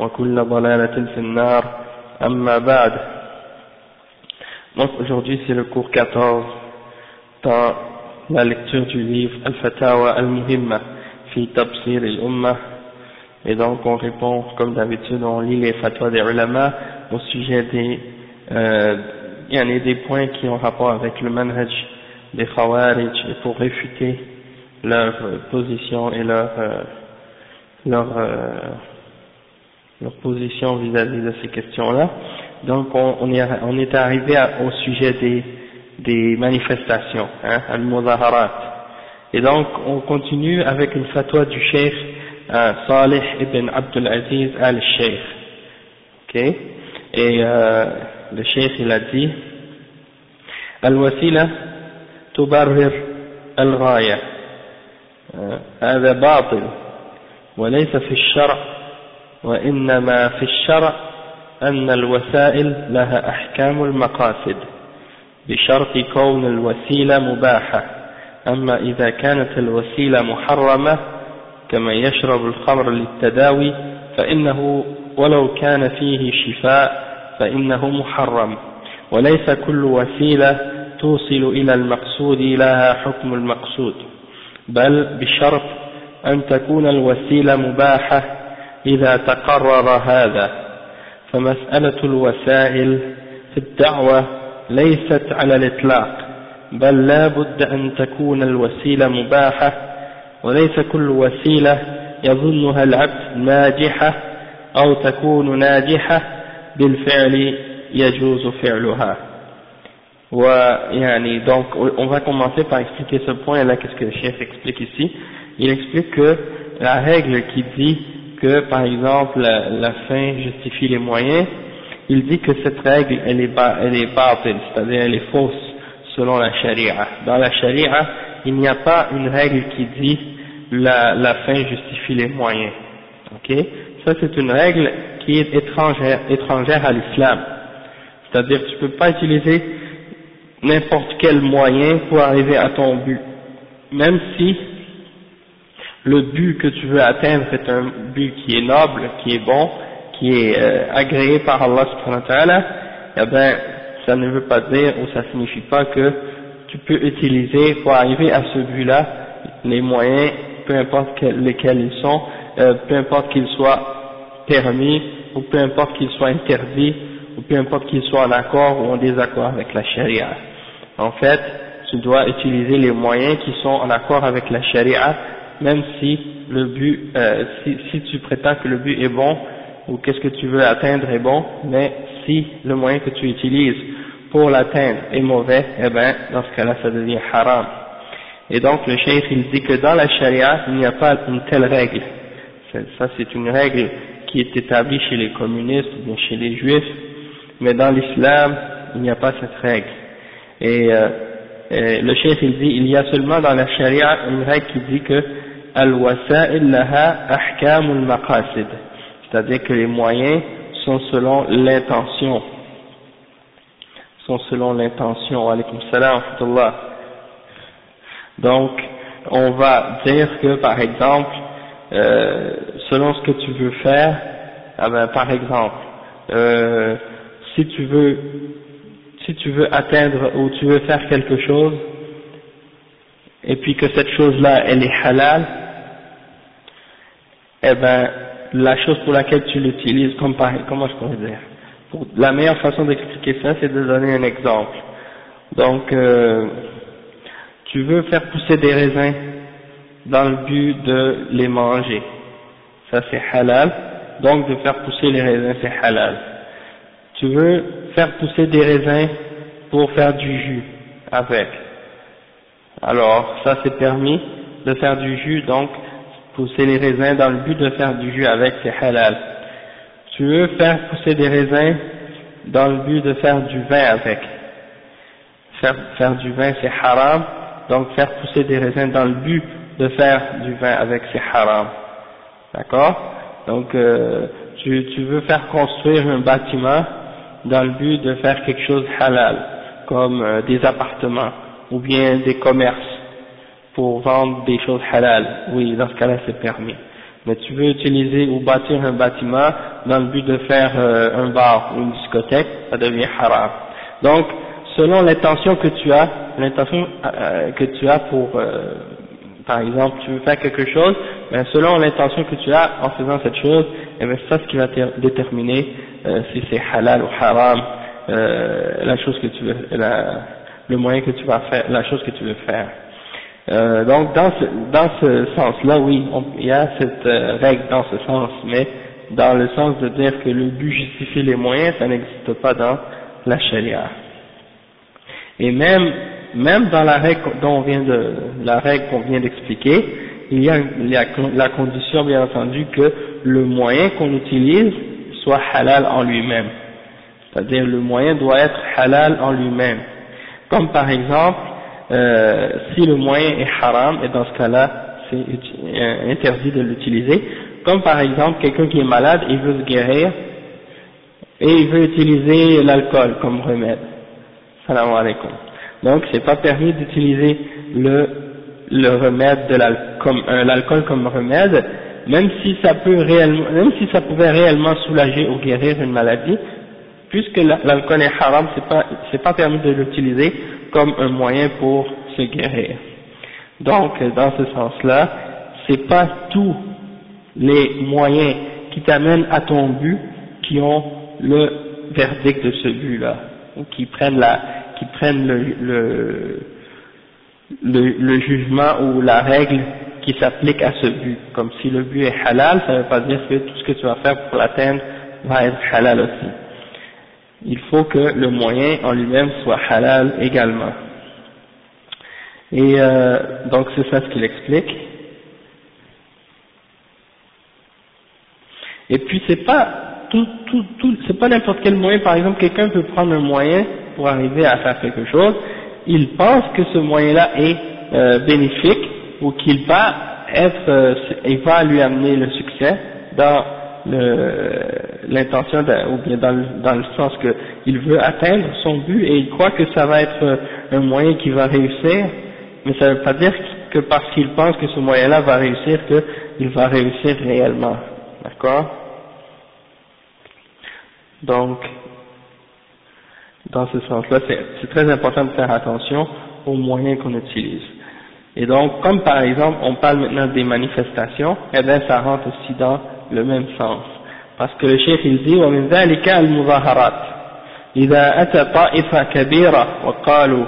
وكل ضلالة في النار أما بعد Donc aujourd'hui c'est le cours 14 dans la lecture du livre Al-Fatawa Al-Muhimma fi Tabsir al-Ummah et donc on répond comme d'habitude on lit les fatwas des ulama au sujet des euh, il y en a des points qui ont rapport avec le manhaj des khawarij et pour réfuter leur position et leur euh, leur euh, leur position vis-à-vis de ces questions-là. Donc on, on, est, on est arrivé à, au sujet des, des manifestations, hein, al-mudaharat. Et donc on continue avec une fatwa du cheikh euh, Salih ibn Abdul Aziz al-Sheikh. Ok Et euh, le cheikh il a dit Al-wasila tubarrir al-ghaya. هذا باطل وليس في الشرع وإنما في الشرع أن الوسائل لها أحكام المقاصد بشرط كون الوسيلة مباحة. أما إذا كانت الوسيلة محرمة كما يشرب الخمر للتداوي فإنه ولو كان فيه شفاء فإنه محرم. وليس كل وسيلة توصل إلى المقصود لها حكم المقصود بل بشرط أن تكون الوسيلة مباحة إذا تقرر هذا. فمسألة الوسائل في الدعوة ليست على الإطلاق بل لا بد أن تكون الوسيلة مباحة وليس كل وسيلة يظنها العبد ناجحة أو تكون ناجحة بالفعل يجوز فعلها. ويعني donc on va commencer par expliquer ce point. Là qu'est-ce que le chef explique ici? Il explique que la règle qui dit que par exemple la, fin justifie les moyens, il dit que cette règle elle est, elle est c'est-à-dire elle est fausse selon la charia. Dans la charia, il n'y a pas une règle qui dit la, la fin justifie les moyens. Ok? Ça c'est une règle qui est étrangère, étrangère à l'islam. C'est-à-dire tu peux pas utiliser n'importe quel moyen pour arriver à ton but. Même si le but que tu veux atteindre est un but qui est noble, qui est bon, qui est euh, agréé par Allah subhanahu wa ta'ala, eh bien, ça ne veut pas dire ou ça signifie pas que tu peux utiliser pour arriver à ce but-là les moyens, peu importe lesquels ils sont, euh, peu importe qu'ils soient permis ou peu importe qu'ils soient interdits ou peu importe qu'ils soient en accord ou en désaccord avec la charia. En fait, tu dois utiliser les moyens qui sont en accord avec la charia même si le but, euh, si, si, tu prétends que le but est bon ou qu'est-ce que tu veux atteindre est bon, mais si le moyen que tu utilises pour l'atteindre est mauvais, eh bien, dans ce cas-là, ça devient haram. Et donc, le cheikh, il dit que dans la charia, il n'y a pas une telle règle. Ça, c'est une règle qui est établie chez les communistes ou bien chez les juifs, mais dans l'islam, il n'y a pas cette règle. Et, euh, et le cheikh, il dit, il y a seulement dans la charia une règle qui dit que al-wasa'il laha ahkamul maqasid, c'est-à-dire que les moyens sont selon l'intention, sont selon l'intention. salam Donc, on va dire que par exemple, euh, selon ce que tu veux faire, ah ben, par exemple, euh, si tu veux si tu veux atteindre ou tu veux faire quelque chose et puis que cette chose-là elle est halal, eh ben la chose pour laquelle tu l'utilises, comme comment je pourrais dire, la meilleure façon d'expliquer ça, c'est de donner un exemple. Donc, euh, tu veux faire pousser des raisins dans le but de les manger, ça c'est halal. Donc de faire pousser les raisins c'est halal. Tu veux faire pousser des raisins pour faire du jus avec. Alors ça c'est permis de faire du jus donc pousser les raisins dans le but de faire du jus avec, c'est halal. Tu veux faire pousser des raisins dans le but de faire du vin avec. Faire, faire du vin, c'est haram, donc faire pousser des raisins dans le but de faire du vin avec, c'est haram. D'accord? Donc, euh, tu, tu veux faire construire un bâtiment dans le but de faire quelque chose halal, comme euh, des appartements, ou bien des commerces, pour vendre des choses halal, oui, dans ce cas-là c'est permis. Mais tu veux utiliser ou bâtir un bâtiment dans le but de faire euh, un bar ou une discothèque, ça devient haram. Donc, selon l'intention que tu as, l'intention euh, que tu as pour, euh, par exemple, tu veux faire quelque chose, mais selon l'intention que tu as en faisant cette chose, et eh bien ça qui va déterminer si c'est halal ou haram, la chose que tu veux, le moyen que tu vas faire, la chose que tu veux faire. Euh, donc dans ce, dans ce sens-là, oui, il y a cette euh, règle dans ce sens, mais dans le sens de dire que le but justifie les moyens, ça n'existe pas dans la charia. Et même, même dans la règle dont on vient de, la règle qu'on vient d'expliquer, il y, a, il y a la condition bien entendu que le moyen qu'on utilise soit halal en lui-même. C'est-à-dire le moyen doit être halal en lui-même. Comme par exemple, euh, si le moyen est haram, et dans ce cas-là, c'est euh, interdit de l'utiliser. Comme par exemple, quelqu'un qui est malade, il veut se guérir, et il veut utiliser l'alcool comme remède. Salam alaikum. Donc, c'est pas permis d'utiliser le, le remède de euh, l'alcool comme, remède, même si ça peut réellement, même si ça pouvait réellement soulager ou guérir une maladie, puisque l'alcool est haram, c'est pas, c'est pas permis de l'utiliser comme un moyen pour se guérir. Donc, dans ce sens-là, c'est pas tous les moyens qui t'amènent à ton but qui ont le verdict de ce but-là, ou qui prennent la, qui prennent le, le, le, jugement ou la règle qui s'applique à ce but. Comme si le but est halal, ça ne veut pas dire que tout ce que tu vas faire pour l'atteindre va être halal aussi il faut que le moyen en lui-même soit halal également. Et euh, donc c'est ça ce qu'il explique. Et puis c'est pas tout, tout, tout, c'est pas n'importe quel moyen. Par exemple, quelqu'un peut prendre un moyen pour arriver à faire quelque chose. Il pense que ce moyen-là est euh, bénéfique ou qu'il va être, euh, il va lui amener le succès dans l'intention ou bien dans le, dans le sens qu'il veut atteindre son but et il croit que ça va être un moyen qui va réussir, mais ça ne veut pas dire que parce qu'il pense que ce moyen-là va réussir qu'il va réussir réellement. D'accord? Donc, dans ce sens-là, c'est très important de faire attention aux moyens qu'on utilise. Et donc, comme par exemple, on parle maintenant des manifestations, eh bien ça rentre aussi dans le même sens. Parce que le chef il dit ومن ذلك المظاهرات إذا أتى طائفة كبيرة وقالوا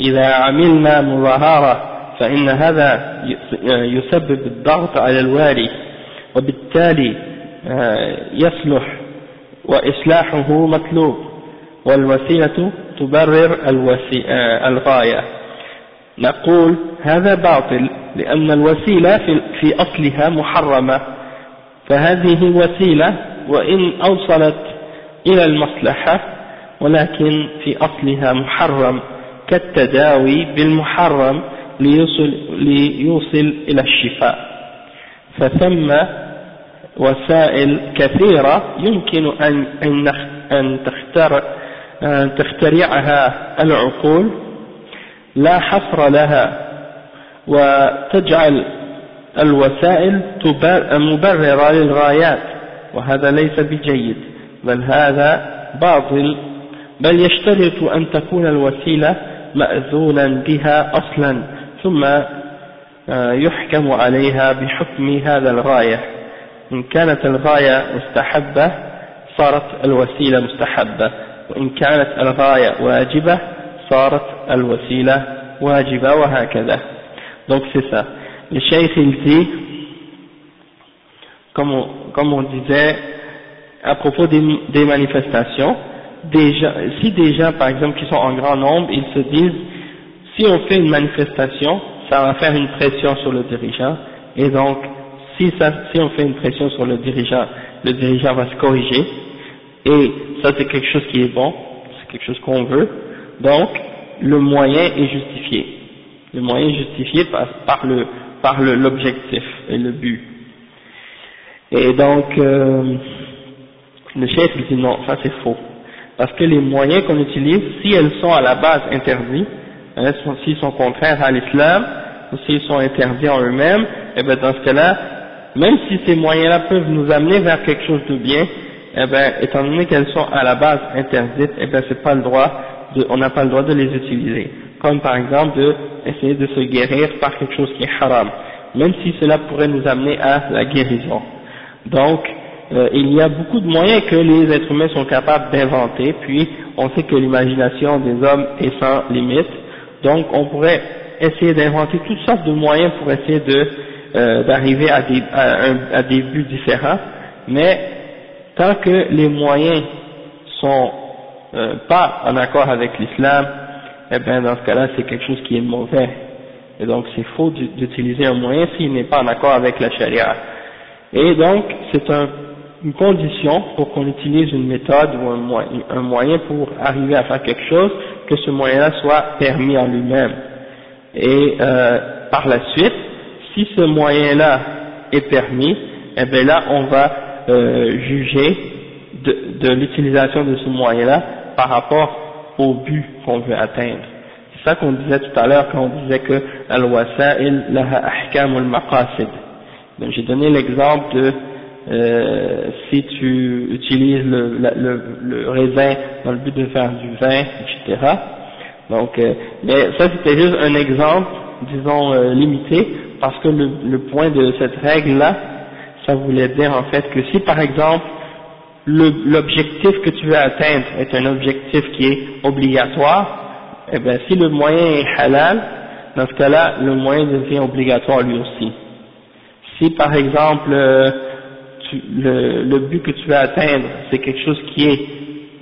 إذا عملنا مظاهرة فإن هذا يسبب الضغط على الوالي وبالتالي يصلح وإصلاحه مطلوب والوسيلة تبرر الغاية نقول هذا باطل لأن الوسيلة في أصلها محرمة فهذه وسيلة وإن أوصلت إلى المصلحة ولكن في أصلها محرم كالتداوي بالمحرم ليوصل, ليوصل إلى الشفاء. فثم وسائل كثيرة يمكن أن, أن تختار تخترعها العقول. لا حصر لها وتجعل الوسائل مبررة للغايات وهذا ليس بجيد بل هذا باطل. بل يشترط أن تكون الوسيلة مأذونا بها أصلا ثم آه، يحكم عليها بحكم هذا الغاية. إن كانت الغاية مستحبة صارت الوسيلة مستحبة. وإن كانت الغاية واجبة صارت الوسيلة واجبة وهكذا. Donc c'est ça. Le cheikh il dit comme on, comme on disait à propos des, des manifestations si des gens par exemple qui sont en grand nombre ils se disent si on fait une manifestation ça va faire une pression sur le dirigeant. Et donc si, ça, si on fait une pression sur le dirigeant le dirigeant va se corriger. Et ça c'est quelque chose qui est bon, c'est quelque chose qu'on veut, donc le moyen est justifié. Le moyen est justifié par le par l'objectif et le but. Et donc euh, le chef dit non, ça c'est faux. Parce que les moyens qu'on utilise, si elles sont à la base interdits, hein, s'ils sont contraires à l'islam, ou s'ils sont interdits en eux-mêmes, et eh bien dans ce cas-là, même si ces moyens-là peuvent nous amener vers quelque chose de bien, eh bien, étant donné qu'elles sont à la base interdites, eh bien, c'est pas le droit de, on n'a pas le droit de les utiliser. Comme par exemple de essayer de se guérir par quelque chose qui est haram, même si cela pourrait nous amener à la guérison. Donc, euh, il y a beaucoup de moyens que les êtres humains sont capables d'inventer, puis on sait que l'imagination des hommes est sans limite, donc on pourrait essayer d'inventer toutes sortes de moyens pour essayer de euh, d'arriver à des, à, à des buts différents, mais tant que les moyens sont euh, pas en accord avec l'islam, eh bien dans ce cas-là c'est quelque chose qui est mauvais. Et donc c'est faux d'utiliser un moyen s'il n'est pas en accord avec la charia. Et donc c'est un, une condition pour qu'on utilise une méthode ou un moyen, pour arriver à faire quelque chose, que ce moyen-là soit permis en lui-même. Et euh, par la suite, si ce moyen-là est permis, eh bien là on va euh, juger de l'utilisation de ce moyen-là par rapport au but qu'on veut atteindre. C'est ça qu'on disait tout à l'heure quand on disait que al-wasa'il laha ahkam al-maqasid. J'ai donné l'exemple de euh, si tu utilises le, le, le, raisin dans le but de faire du vin, etc. Donc, euh, mais ça c'était juste un exemple, disons euh, limité, parce que le, le point de cette règle-là, ça voulait dire en fait que si par exemple l'objectif que tu veux atteindre est un objectif qui est obligatoire, eh bien si le moyen est halal, dans ce cas-là, le moyen devient obligatoire lui aussi. Si par exemple euh, le, le, but que tu veux atteindre c'est quelque chose qui est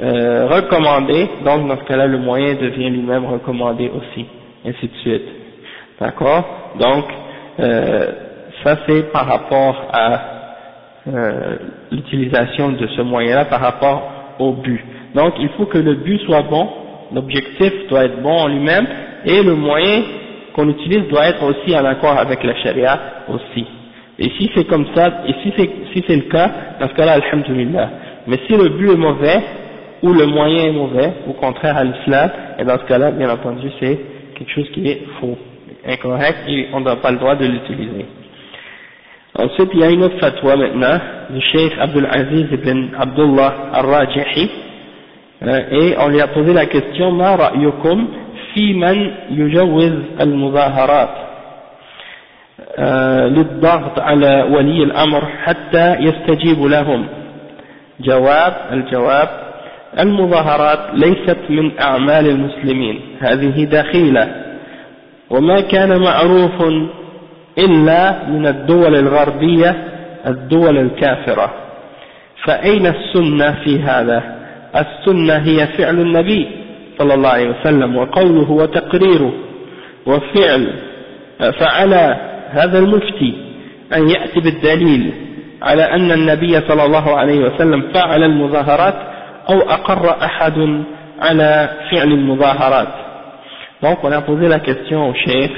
euh, recommandé, donc dans ce cas-là le moyen devient lui-même recommandé aussi, ainsi de suite. D'accord? Donc euh, ça c'est par rapport à euh, l'utilisation de ce moyen-là par rapport au but. Donc il faut que le but soit bon, l'objectif doit être bon en lui-même, et le moyen qu'on utilise doit être aussi en accord avec la charia aussi. Et si c'est comme ça, et si c'est si c'est le cas, dans ce cas-là, alhamdulillah. Mais si le but est mauvais, ou le moyen est mauvais, au contraire à l'islam, et dans ce cas-là, bien entendu, c'est quelque chose qui est faux, incorrect, et on n'a pas le droit de l'utiliser. Ensuite, il y a une autre fatwa maintenant du Cheikh Abdul Aziz ibn Abdullah al-Rajihi et on lui a posé la question ما رأيكم في من يجوز المظاهرات للضغط على ولي الأمر حتى يستجيب لهم جواب الجواب المظاهرات ليست من أعمال المسلمين هذه دخيلة وما كان معروف إلا من الدول الغربية الدول الكافرة. فأين السنة في هذا؟ السنة هي فعل النبي صلى الله عليه وسلم وقوله وتقريره وفعل فعلى هذا المفتي أن يأتي بالدليل على أن النبي صلى الله عليه وسلم فعل المظاهرات أو أقر أحد على فعل المظاهرات. Donc on a posé la question au chef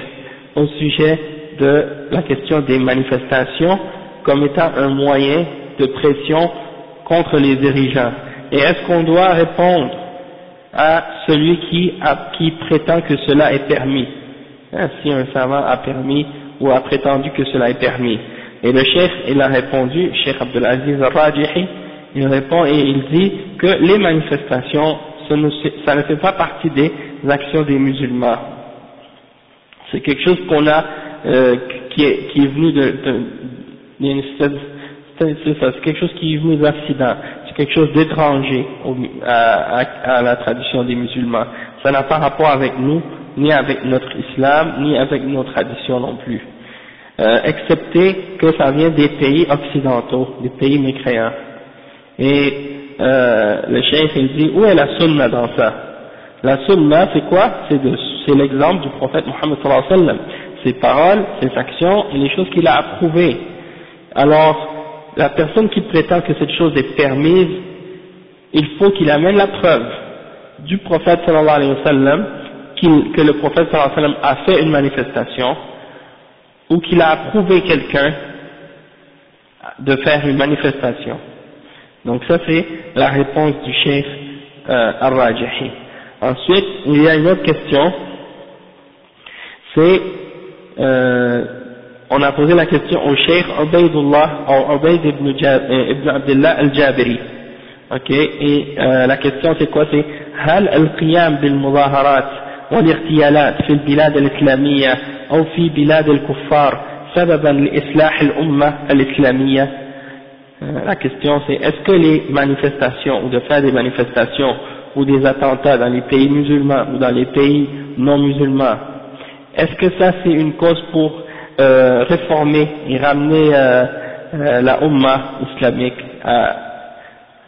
au sujet de la question des manifestations comme étant un moyen de pression contre les dirigeants. Et est-ce qu'on doit répondre à celui qui, qui prétend que cela est permis? Hein, si un savant a permis ou a prétendu que cela est permis. Et le chef, il a répondu, Cheikh Abdelaziz al-Rajihi, il répond et il dit que les manifestations, ça ne, fait pas partie des actions des musulmans. C'est quelque chose qu'on a, euh, qui, est, qui est venu de, de c'est quelque chose qui est venu d'accident, c'est quelque chose d'étranger à, la tradition des musulmans. Ça n'a pas rapport avec nous, ni avec notre islam, ni avec nos traditions non plus. Euh, excepté que ça vient des pays occidentaux, des pays mécréants. Et euh, le chef il dit, où est la sunna dans ça? La sunna c'est quoi? C'est l'exemple du prophète Mohammed sallallahu ses paroles, ses actions et les choses qu'il a approuvées. Alors, la personne qui prétend que cette chose est permise, il faut qu'il amène la preuve du prophète sallallahu alayhi wa sallam, que le prophète sallallahu alayhi wa sallam a fait une manifestation, ou qu'il a approuvé quelqu'un de faire une manifestation. Donc ça c'est la réponse du chef euh, Al-Rajahi. Ensuite, il y a une autre question, c'est euh, on a posé la question au cheikh Ubaidullah, ou Ubaid ibn, euh, ibn Abdullah al-Jabiri. Ok, et euh, la question c'est quoi C'est هل القيام بالمظاهرات والاغتيالات في البلاد الإسلامية أو في بلاد الكفار سببا لإصلاح الأمة الإسلامية La question c'est est-ce que les manifestations ou de faire des manifestations ou des attentats dans les pays musulmans ou dans les pays non musulmans, est-ce que ça c'est une cause pour euh, réformer et ramener euh, euh, la Ummah islamique à,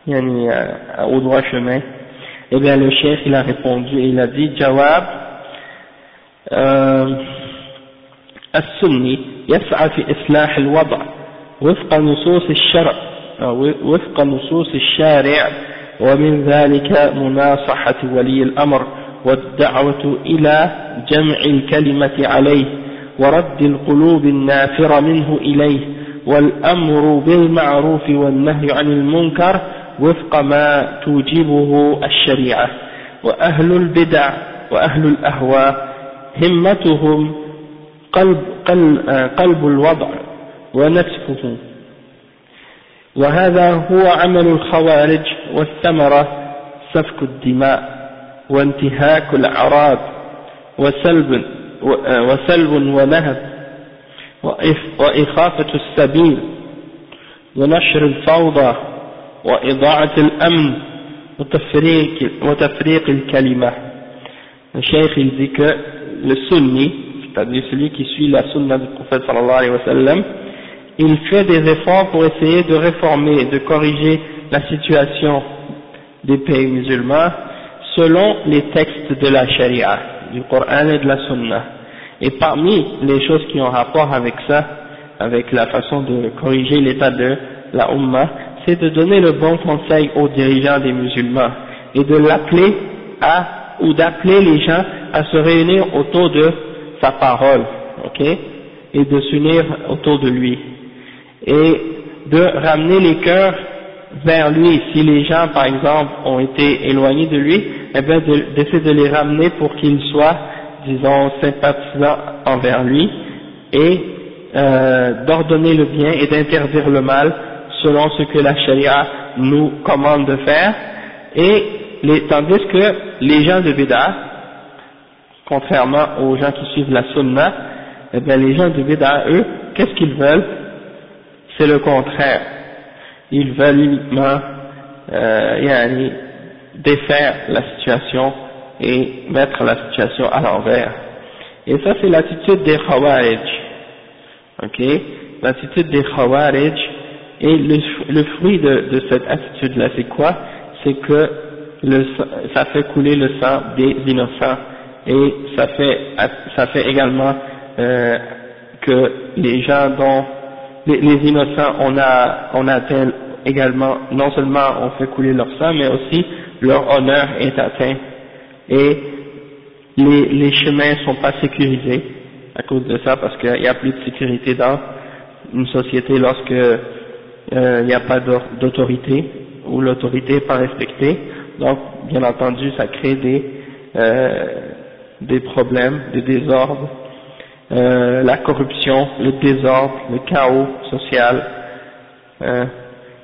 yani, à, au droit chemin Eh bien le chef il a répondu et il a dit Jawab السني يسعى في إصلاح الوضع وفق نصوص الشرع وفق نصوص الشارع ومن ذلك مناصحة ولي الأمر والدعوة إلى جمع الكلمة عليه ورد القلوب النافرة منه إليه والأمر بالمعروف والنهي عن المنكر وفق ما توجبه الشريعة وأهل البدع وأهل الأهواء همتهم قلب, قلب الوضع ونسفه وهذا هو عمل الخوارج والثمرة سفك الدماء. وانتهاك الأعراض وسلب وسلب ونهب وإخافة السبيل ونشر الفوضى وإضاعة الأمن وتفريق, وتفريق الكلمة الشيخ il dit que le sunni, c'est-à-dire celui qui suit la sunna du prophète sallallahu alayhi wa sallam, il fait des efforts pour essayer de réformer, de corriger la situation des pays musulmans selon les textes de la charia du Coran et de la Sunna. Et parmi les choses qui ont rapport avec ça, avec la façon de corriger l'état de la Ummah, c'est de donner le bon conseil aux dirigeants des musulmans et de l'appeler à, ou d'appeler les gens à se réunir autour de sa parole, ok, et de s'unir autour de lui. Et de ramener les cœurs vers lui. Si les gens, par exemple, ont été éloignés de lui, eh bien d'essayer de, les ramener pour qu'ils soient, disons, sympathisants envers lui et euh, d'ordonner le bien et d'interdire le mal selon ce que la charia nous commande de faire. Et les, tandis que les gens de Bida, contrairement aux gens qui suivent la sunna, eh bien les gens de Bida, eux, qu'est-ce qu'ils veulent? C'est le contraire. Ils veulent uniquement euh, défaire la situation et mettre la situation à l'envers. Et ça c'est l'attitude des Khawarij. Ok? L'attitude des Khawarij, et le, fruit de, cette attitude-là c'est quoi? C'est que le, ça fait couler le sang des innocents et ça fait, ça fait également euh, que les gens dont les, innocents on a, on atteint également, non seulement on fait couler leur sang, mais aussi leur honneur est atteint et les, les chemins sont pas sécurisés à cause de ça parce qu'il n'y a plus de sécurité dans une société lorsque euh, il n'y a pas d'autorité ou l'autorité n'est pas respectée. Donc bien entendu ça crée des, euh, des problèmes, des désordres, euh, la corruption, le désordre, le chaos social euh,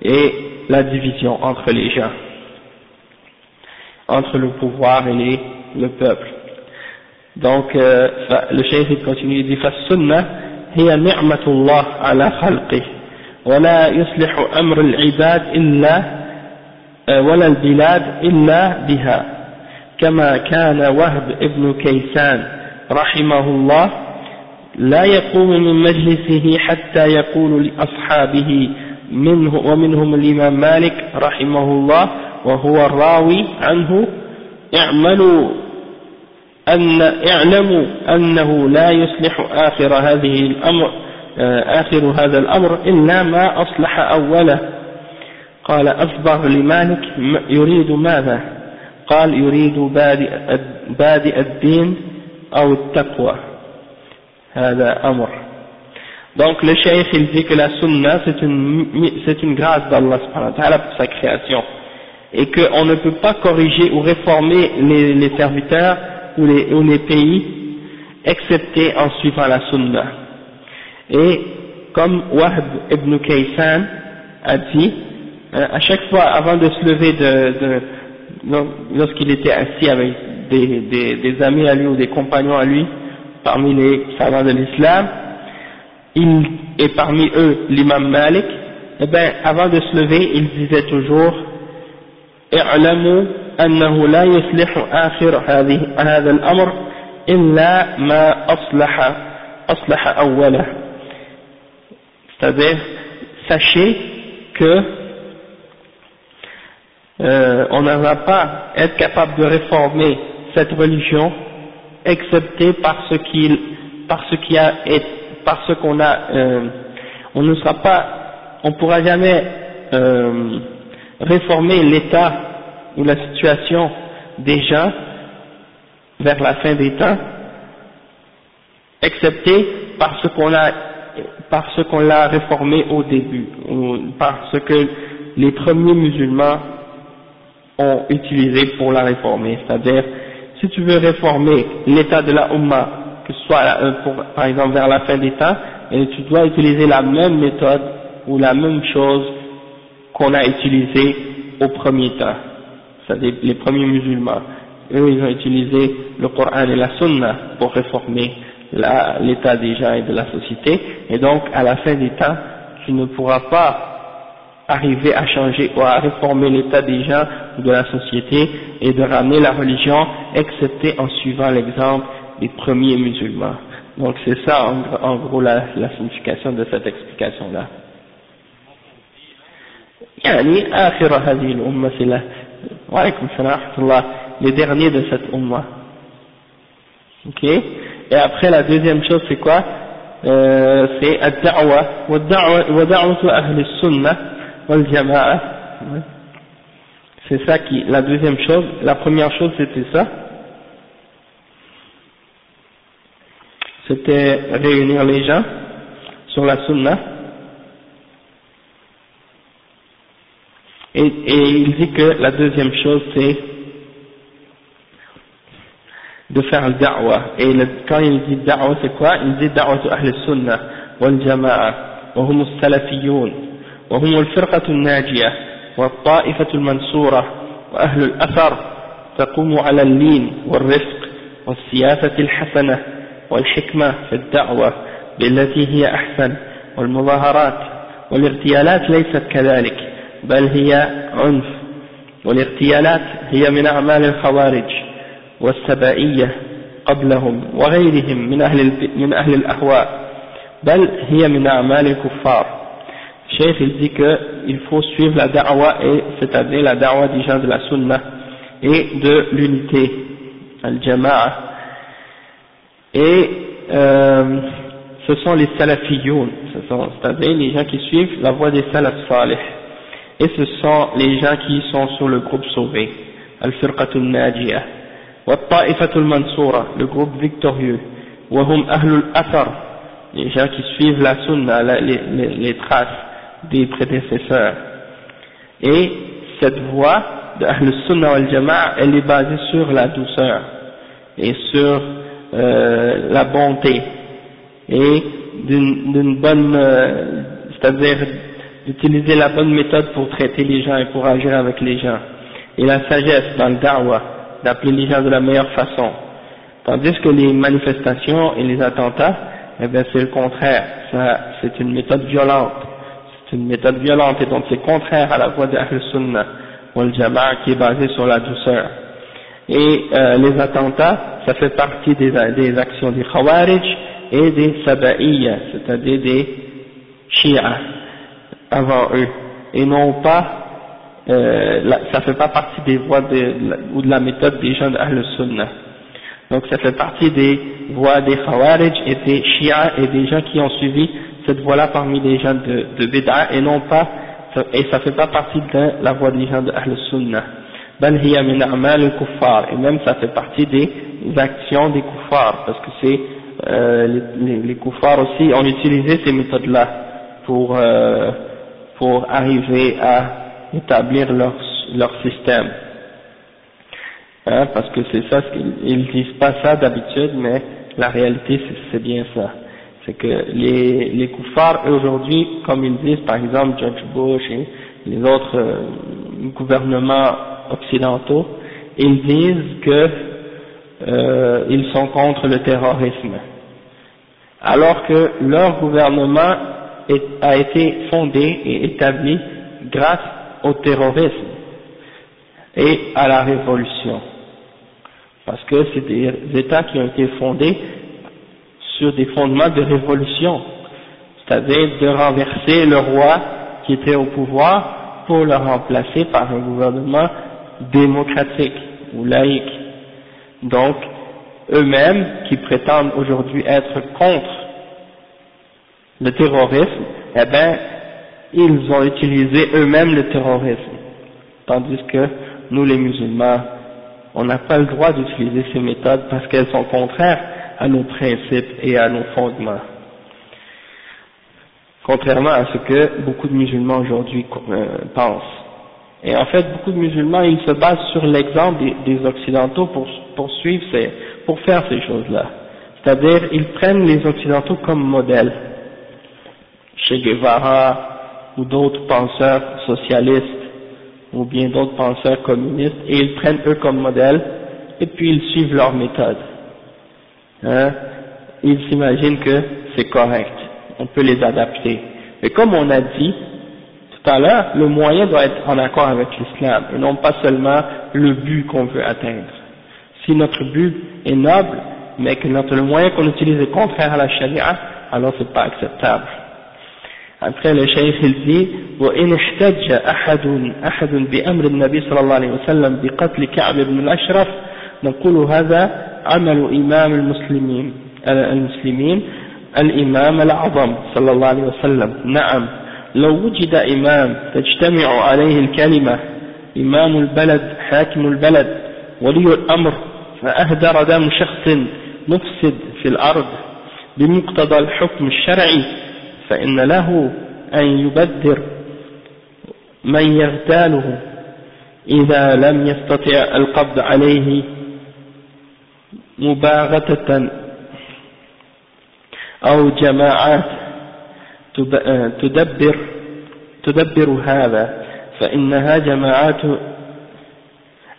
et la division entre les gens, entre le pouvoir et les, le peuple. Donc euh, le cheikh continue, il dit فالسنة هي نعمة الله على خلقه ولا يصلح أمر العباد إلا ولا البلاد إلا بها كما كان وهب ابن كيسان رحمه الله لا يقوم من مجلسه حتى يقول لأصحابه منه ومنهم الإمام مالك رحمه الله وهو الراوي عنه اعملوا أن اعلموا أنه لا يصلح آخر هذه الأمر آخر هذا الأمر إلا ما أصلح أوله. قال أصبغ لمالك يريد ماذا؟ قال يريد بادئ, بادئ الدين أو التقوى. هذا أمر. Donc le cheikh il dit que la sunna c'est une, c'est une grâce d'Allah pour sa création. Et qu'on ne peut pas corriger ou réformer les, serviteurs ou les, pays excepté en suivant la sunna. Et comme Wahb ibn Kaysan a dit, euh, à chaque fois avant de se lever de, de lorsqu'il était assis avec des, amis à lui ou des compagnons à lui parmi les savants de l'islam, et parmi eux l'imam Malik, eh bien, avant de se lever, il disait toujours اعلموا أنه لا يصلح آخر هذه هذا الأمر إلا ما أصلح أصلح أوله c'est-à-dire sachez que euh, on ne va pas être capable de réformer cette religion excepté par ce qu'il par ce qui a par ce qu'on a euh, on ne sera pas on pourra jamais euh, réformer l'état ou la situation des gens vers la fin des temps excepté par ce qu'on a par ce qu'on l'a réformé au début ou par ce que les premiers musulmans ont utilisé pour la réformer. C'est-à-dire si tu veux réformer l'état de la Ummah, que ce soit euh, par exemple vers la fin des temps, et tu dois utiliser la même méthode ou la même chose qu'on a utilisée au premier temps, c'est-à-dire les premiers musulmans. Eux, ils ont utilisé le Coran et la Sunna pour réformer l'état des gens et de la société, et donc à la fin des temps, tu ne pourras pas arriver à changer ou à réformer l'état des gens ou de la société et de ramener la religion, excepté en suivant l'exemple des premiers musulmans. Donc c'est ça en, gros la, la, signification de cette explication-là. يعني آخر هذه الأمة c'est وعليكم السلام les derniers de cette umma. Ok Et après la deuxième chose c'est quoi euh, C'est ad-da'wa wa da'wa ahli sunnah c'est ça qui, la deuxième chose, la première chose c'était ça, c'était réunir les gens sur la sunna, et, il dit que la deuxième chose c'est de faire le da'wa, et quand il dit da'wa c'est quoi Il dit da'wa ahl sunnah wal jama'a, wa hum salafiyun وهم الفرقة الناجية والطائفة المنصورة وأهل الأثر تقوم على اللين والرفق والسياسة الحسنة والحكمة في الدعوة بالتي هي أحسن والمظاهرات والاغتيالات ليست كذلك بل هي عنف والاغتيالات هي من أعمال الخوارج والسبائية قبلهم وغيرهم من أهل, من أهل الأهواء بل هي من أعمال الكفار Cheikh il dit qu'il faut suivre la da'wa, c'est-à-dire la da'wa des gens de la sunna et de l'unité, al-jama'a. Et euh, ce sont les salafiyoun, c'est-à-dire les gens qui suivent la voie des salaf salih. et ce sont les gens qui sont sur le groupe sauvé, al-firqatul najiyah, wa ta'ifatul mansura, le groupe victorieux, wa hum ahlul athar, les gens qui suivent la sunna, les, traces des prédécesseurs. Et cette voie de Ahl Sunnah wal Jama'a, elle est basée sur la douceur et sur euh, la bonté et d'une bonne, euh, c'est-à-dire d'utiliser la bonne méthode pour traiter les gens et pour agir avec les gens et la sagesse dans le da'wah, d'appeler les gens de la meilleure façon. Tandis que les manifestations et les attentats, eh bien c'est le contraire, c'est une méthode violente, c'est une méthode violente et donc c'est contraire à la voie d'Ahl Sunnah wal Jama'a qui est basée sur la douceur. Et euh, les attentats, ça fait partie des, des actions des Khawarij et des Saba'iyya, c'est-à-dire des Shia avant eux, et non pas euh, ça fait pas partie des voies de, ou de la méthode des gens d'Ahl Sunnah. Donc ça fait partie des voies des Khawarij et des Shia et des gens qui ont suivi cette voie-là parmi les gens de, de Bid'a et non pas, et ça fait pas partie de la voie des gens d'Ahl Sunnah. Hiya min a'mal kuffar et même ça fait partie des actions des kuffars parce que c'est euh, les, les, kuffars aussi ont utilisé ces méthodes-là pour euh, pour arriver à établir leur, leur système. Hein, parce que c'est ça, ils disent pas ça d'habitude, mais la réalité c'est bien ça. C'est que les, les koufars aujourd'hui, comme ils disent par exemple George Bush et les autres euh, gouvernements occidentaux, ils disent que euh, ils sont contre le terrorisme. Alors que leur gouvernement a été fondé et établi grâce au terrorisme et à la révolution. Parce que c'est des États qui ont été fondés sur des fondements de révolution, c'est-à-dire de renverser le roi qui était au pouvoir pour le remplacer par un gouvernement démocratique ou laïque. Donc, eux-mêmes, qui prétendent aujourd'hui être contre le terrorisme, eh bien, ils ont utilisé eux-mêmes le terrorisme, tandis que nous les musulmans, on n'a pas le droit d'utiliser ces méthodes parce qu'elles sont contraires à nos principes et à nos fondements. Contrairement à ce que beaucoup de musulmans aujourd'hui euh, pensent. Et en fait, beaucoup de musulmans, ils se basent sur l'exemple des, occidentaux pour, pour suivre ces, pour faire ces choses-là. C'est-à-dire, ils prennent les occidentaux comme modèle. Che Guevara, ou d'autres penseurs socialistes ou bien d'autres penseurs communistes et ils prennent eux comme modèle et puis ils suivent leur méthode. Hein? Ils s'imaginent que c'est correct, on peut les adapter. Mais comme on a dit tout à l'heure, le moyen doit être en accord avec l'islam et non pas seulement le but qu'on veut atteindre. Si notre but est noble, mais que notre, le moyen qu'on utilise est contraire à la charia, alors c'est pas acceptable. Après le cheikh il dit وإن احتج أحد أحد بأمر النبي صلى الله عليه وسلم بقتل كعب بن الأشرف نقول هذا عمل إمام المسلمين المسلمين الإمام الأعظم صلى الله عليه وسلم. نعم لو وجد إمام تجتمع عليه الكلمة إمام البلد حاكم البلد ولي الأمر فأهدر دم شخص مفسد في الأرض بمقتضى الحكم الشرعي فإن له أن يبدر من يغتاله إذا لم يستطع القبض عليه مباغتة أو جماعات تدبر تدبر هذا فإنها جماعات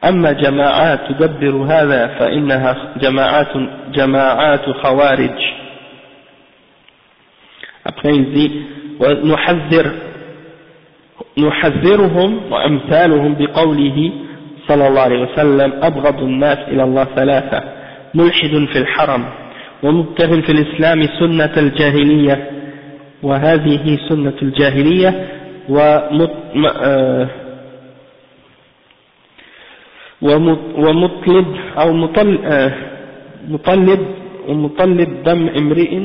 أما جماعات تدبر هذا فإنها جماعات جماعات خوارج. Après il dit نحذرهم وأمثالهم بقوله صلى الله عليه وسلم أبغض الناس إلى الله ثلاثة ملحد في الحرم ومبتغ في الإسلام سنة الجاهلية وهذه سنة الجاهلية ومطلب أو مطلب ومطلب دم امرئ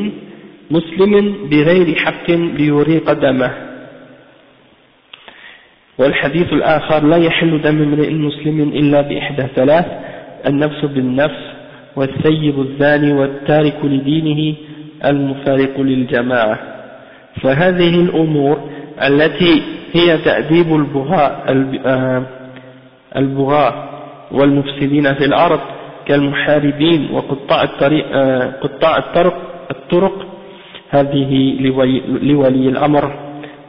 مسلم بغير حق ليريق دمه. والحديث الآخر لا يحل دم امرئ مسلم إلا بإحدى ثلاث النفس بالنفس والثيب الزاني والتارك لدينه المفارق للجماعة. فهذه الأمور التي هي تأديب البغاء البغاة والمفسدين في الأرض كالمحاربين وقطاع الطريق قطاع الطرق الطرق هذه لولي, الأمر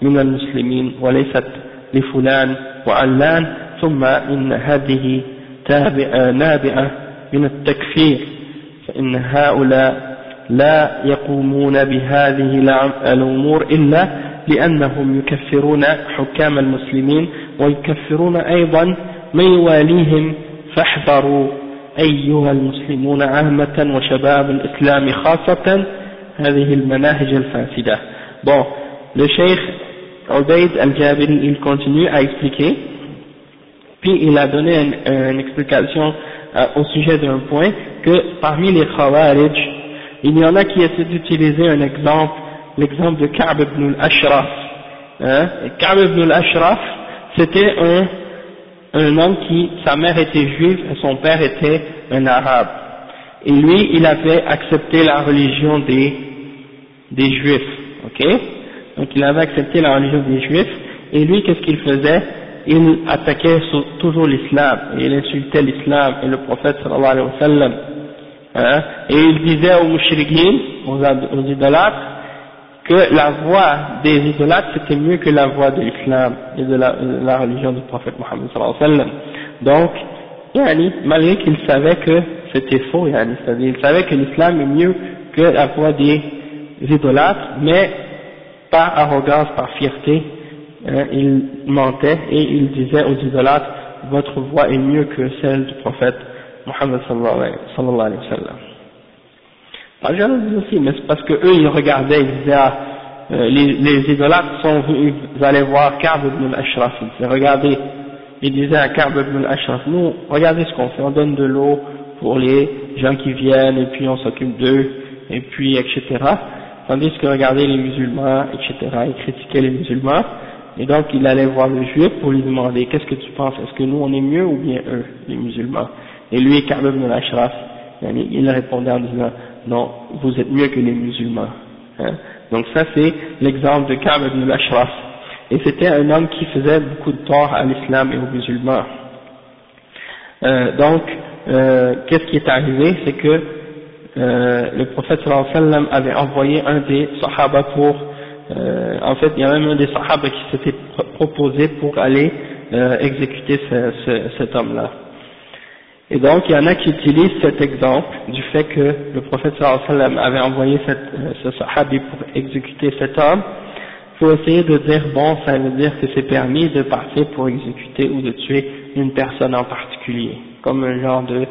من المسلمين وليست لفلان وعلان ثم إن هذه تابعة نابعة من التكفير فإن هؤلاء لا يقومون بهذه الأمور إلا لأنهم يكفرون حكام المسلمين ويكفرون أيضا من يواليهم فاحذروا أيها المسلمون عامة وشباب الإسلام خاصة هذه المناهج الفاسدة bon le cheikh Ubaid al-Jabiri il continue à expliquer puis il a donné une, une explication euh, au sujet d'un point que parmi les Khawarij il y en a qui essaient d'utiliser un exemple l'exemple de Ka'b ibn al-Ashraf hein? Ka'b ibn al-Ashraf c'était un un homme qui, sa mère était juive et son père était un arabe. Et lui, il avait accepté la religion des, des juifs, ok? Donc il avait accepté la religion des juifs, et lui, qu'est-ce qu'il faisait? Il attaquait toujours l'islam, et il insultait l'islam et le prophète sallallahu alayhi wa sallam. Hein? Et il disait aux mushrikin, aux, aux idolâtres, que la voix des idolâtres c'était mieux que la voix de l'islam et de la, de la, religion du prophète Mohammed sallallahu alayhi wa sallam. Donc, yani, malgré qu'il savait que c'était faux, yani, c'est-à-dire il savait que l'islam est mieux que la voix des idolâtres, mais par arrogance, par fierté, hein, il mentait et il disait aux idolâtres, votre voix est mieux que celle du prophète Mohammed sallallahu alayhi wa sallam. Aussi, mais c'est parce que eux ils regardaient, ils disaient, ah, euh, les, les, idolâtres sont venus, vous allez voir Ka'b ibn al-Ashraf, ils disaient, regardez, ils disaient à Ka'b ibn al-Ashraf, nous, regardez ce qu'on fait, on donne de l'eau pour les gens qui viennent, et puis on s'occupe d'eux, et puis, etc. Tandis que regardez les musulmans, etc., ils critiquaient les musulmans, et donc il allait voir le juif pour lui demander, qu'est-ce que tu penses, est-ce que nous on est mieux ou bien eux, les musulmans? Et lui, Ka'b ibn al-Ashraf, il répondait en disant, non, vous êtes mieux que les musulmans. Hein. Donc ça c'est l'exemple de Ka'b ibn al-Ashraf. Et c'était un homme qui faisait beaucoup de tort à l'islam et aux musulmans. Euh, donc, euh, qu'est-ce qui est arrivé? C'est que euh, le prophète sallallahu alayhi wa sallam avait envoyé un des sahaba pour... Euh, en fait, il y a même un des sahaba qui s'était proposé pour aller euh, exécuter ce, ce, cet homme-là. Et donc, il y en a qui utilisent cet exemple du fait que le prophète sallallahu alayhi wa sallam avait envoyé euh, ce sahabi pour exécuter cet homme, pour essayer de dire, bon, ça veut dire que c'est permis de partir pour exécuter ou de tuer une personne en particulier, comme un genre de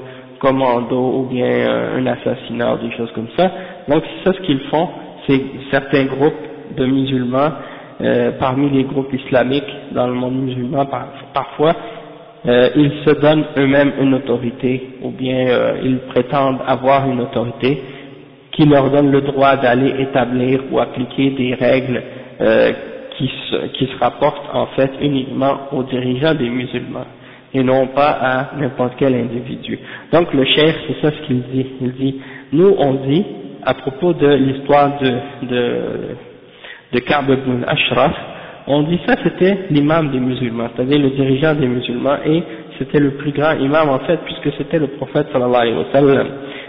commando ou bien euh, un assassinat ou des choses comme ça. Donc, ça ce qu'ils font, c'est certains groupes de musulmans, euh, parmi les groupes islamiques dans le monde musulman par, parfois, euh, ils se donnent eux-mêmes une autorité, ou bien ils prétendent avoir une autorité qui leur donne le droit d'aller établir ou appliquer des règles qui, se, qui se rapportent en fait uniquement aux dirigeants des musulmans et non pas à n'importe quel individu. Donc le chef, c'est ça ce qu'il dit. Il dit, nous on dit, à propos de l'histoire de, de, de Ka'b ibn Ashraf, on dit ça c'était l'imam des musulmans, c'est-à-dire le dirigeant des musulmans, et c'était le plus grand imam en fait, puisque c'était le prophète sallallahu alayhi wa sallam.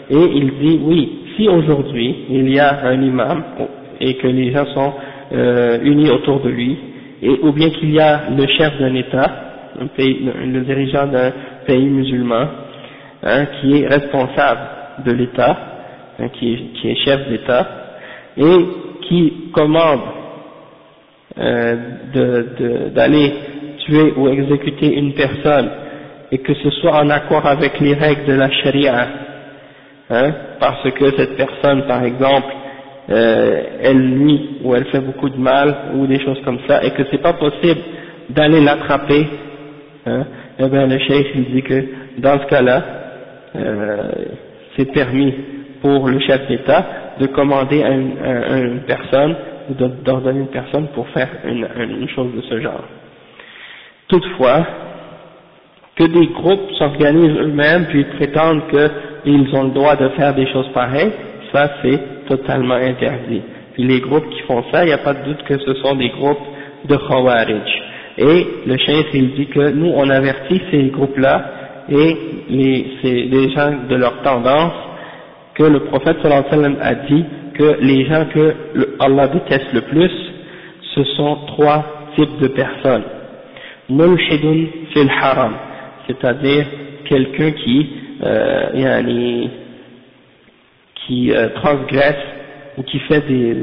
Et il dit, oui, si aujourd'hui il y a un imam, et que les gens sont euh, unis autour de lui, et, ou bien qu'il y a le chef d'un État, un pays, le dirigeant d'un pays musulman, hein, qui est responsable de l'État, hein, qui, est, chef d'État, et qui commande euh, d'aller tuer ou exécuter une personne et que ce soit en accord avec les règles de la charia, hein, parce que cette personne, par exemple, euh, elle nuit ou elle fait beaucoup de mal ou des choses comme ça, et que c'est pas possible d'aller l'attraper, hein, eh bien le cheikh il dit que dans ce cas-là, euh, c'est permis pour le chef d'État de commander une, personne ou d'ordonner une personne pour faire une, une chose de ce genre. Toutefois, que des groupes s'organisent eux-mêmes puis prétendent qu'ils ont le droit de faire des choses pareilles, ça c'est totalement interdit. Puis les groupes qui font ça, il n'y a pas de doute que ce sont des groupes de Khawarij. Et le chef il dit que nous on avertit ces groupes-là et les, les gens de leur tendance que le prophète sallallahu alayhi wa sallam a dit que les gens que Allah déteste le plus, ce sont trois types de personnes. Mulhidun fil haram, c'est-à-dire quelqu'un qui, euh, qui euh, transgresse ou qui fait des,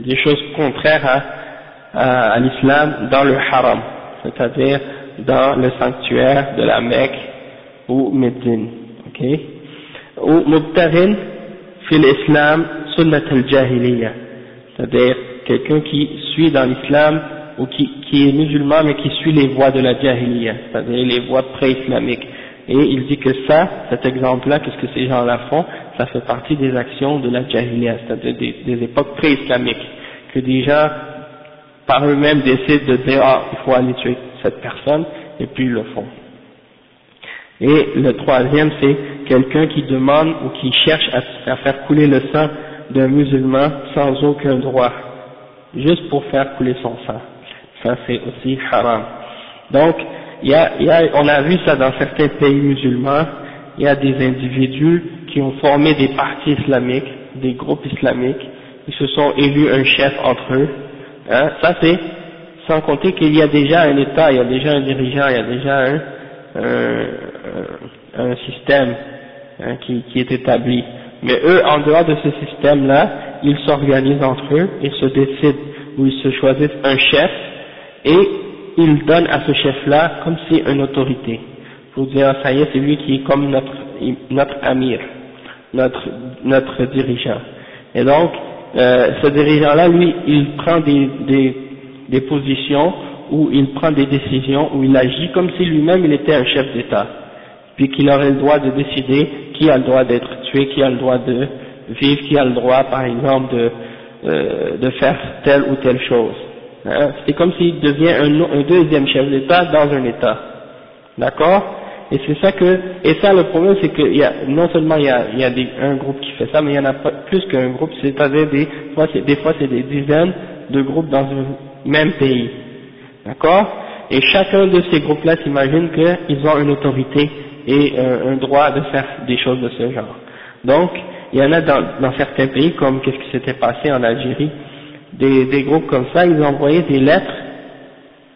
des choses contraires à, à, l'islam dans le haram, c'est-à-dire dans le sanctuaire de la Mecque ou Médine. ok? Ou mubtarin fil islam sunnat al-jahiliya, c'est-à-dire quelqu'un qui suit dans l'islam ou qui, qui, est musulman mais qui suit les voies de la jahiliya, c'est-à-dire les voies pré-islamiques. Et il dit que ça, cet exemple-là, qu'est-ce que ces gens-là font? Ça fait partie des actions de la jahiliya, c'est-à-dire des, des, époques pré-islamiques, que des gens par eux-mêmes décident de dire ah il faut aller tuer cette personne et puis ils le font. Et le troisième c'est quelqu'un qui demande ou qui cherche à, faire couler le sang d'un musulman sans aucun droit, juste pour faire couler son sang. Ça c'est aussi haram. Donc, on a vu ça dans certains pays musulmans, il y a des individus qui ont formé des partis islamiques, des groupes islamiques, ils se sont élus un chef entre eux. Hein, ça c'est sans compter qu'il y a déjà un État, il y a déjà un dirigeant, il y a déjà un, un, un système Hein, qui, qui, est établi. Mais eux, en dehors de ce système-là, ils s'organisent entre eux, ils se décident ou ils se choisissent un chef et ils donnent à ce chef-là comme si une autorité. Pour dire, ça y est, c'est lui qui est comme notre, notre amir, notre, notre dirigeant. Et donc, euh, ce dirigeant-là, lui, il prend des, positions où il prend des décisions, où il agit comme si lui-même il était un chef d'État, puis qu'il aurait le droit de décider qui a le droit d'être tué, qui a le droit de vivre, qui a le droit, par exemple, de, euh, faire telle ou telle chose. Hein? C'est comme s'il devient un, deuxième chef d'État dans un État. D'accord? Et c'est ça que, et ça le problème c'est que y a, non seulement il y a, y a des, un groupe qui fait ça, mais il y en a plus qu'un groupe, c'est-à-dire des, fois, des fois c'est des dizaines de groupes dans un même pays. D'accord? Et chacun de ces groupes-là s'imagine qu'ils ont une autorité et un droit de faire des choses de ce genre. Donc, il y en a dans, dans certains pays, comme qu'est-ce qui s'était passé en Algérie, des, des, groupes comme ça, ils envoyaient des lettres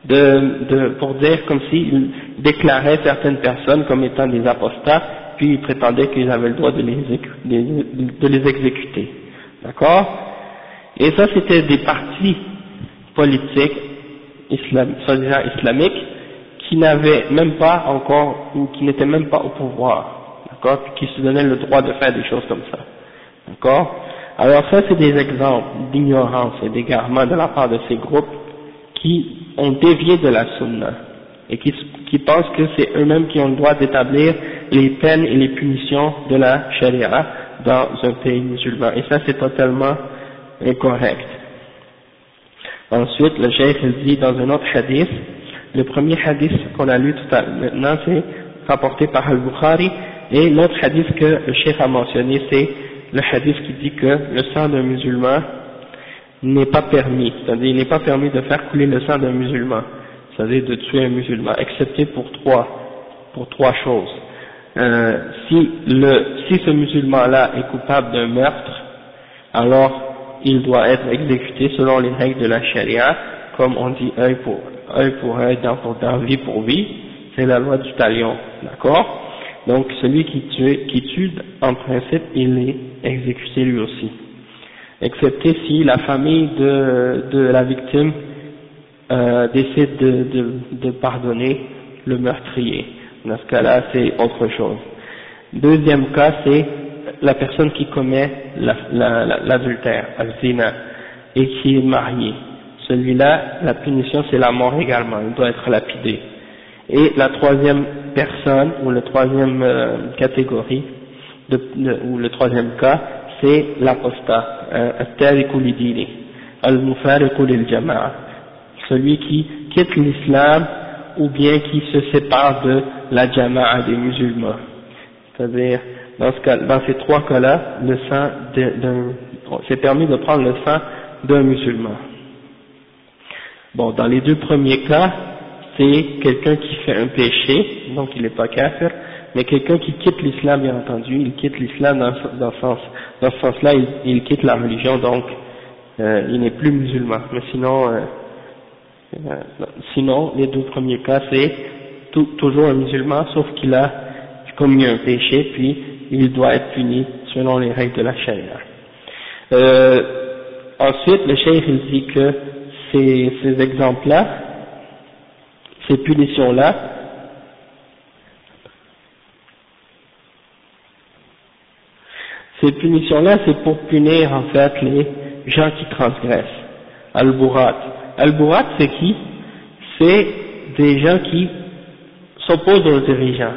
de, de, pour dire comme s'ils déclaraient certaines personnes comme étant des apostats, puis ils prétendaient qu'ils avaient le droit de les, exécuter. D'accord? Et ça, c'était des partis politiques islam, islamiques qui n'avaient même pas encore, ou qui n'étaient même pas au pouvoir, d'accord, qui se donnaient le droit de faire des choses comme ça, d'accord? Alors ça c'est des exemples d'ignorance et d'égarement de la part de ces groupes qui ont dévié de la sunna et qui, qui pensent que c'est eux-mêmes qui ont le droit d'établir les peines et les punitions de la charia dans un pays musulman et ça c'est totalement incorrect. Ensuite, le cheikh dit dans un autre hadith le premier hadith qu'on a lu tout à l'heure maintenant, c'est rapporté par Al-Bukhari, et l'autre hadith que le cheikh a mentionné, c'est le hadith qui dit que le sang d'un musulman n'est pas permis, c'est-à-dire il n'est pas permis de faire couler le sang d'un musulman, c'est-à-dire de tuer un musulman, excepté pour trois, pour trois choses. Euh, si, le, si ce musulman-là est coupable d'un meurtre, alors il doit être exécuté selon les règles de la charia, comme on dit œil pour œil pour œil, dent pour dent, vie pour vie, c'est la loi du talion, d'accord? Donc celui qui tue, qui tue, en principe, il est exécuté lui aussi, excepté si la famille de, la victime euh, décide de, pardonner le meurtrier. Dans ce cas-là, c'est autre chose. Deuxième cas, c'est la personne qui commet l'adultère, la, et qui est mariée celui-là, la punition c'est la mort également, il doit être lapidé. Et la troisième personne, ou la troisième euh, catégorie, ou le troisième cas, c'est l'apostat, celui qui quitte l'islam ou bien qui se sépare de la jama'a des musulmans. C'est-à-dire, dans, ce dans ces trois cas-là, le sang c'est permis de prendre le sang d'un musulman. Bon, dans les deux premiers cas, c'est quelqu'un qui fait un péché, donc il n'est pas kafir, mais quelqu'un qui quitte l'islam, bien entendu, il quitte l'islam dans, ce sens, dans ce sens-là, il, quitte la religion, donc euh, il n'est plus musulman. Mais sinon, euh, euh, sinon, les deux premiers cas, c'est toujours un musulman, sauf qu'il a commis un péché, puis il doit être puni selon les règles de la charia. Euh, ensuite, le cheikh dit que ces, ces exemples-là, ces punitions-là, ces punitions-là, c'est pour punir en fait les gens qui transgressent. Al-Burat. Al-Burat, c'est qui? C'est des gens qui s'opposent aux dirigeants,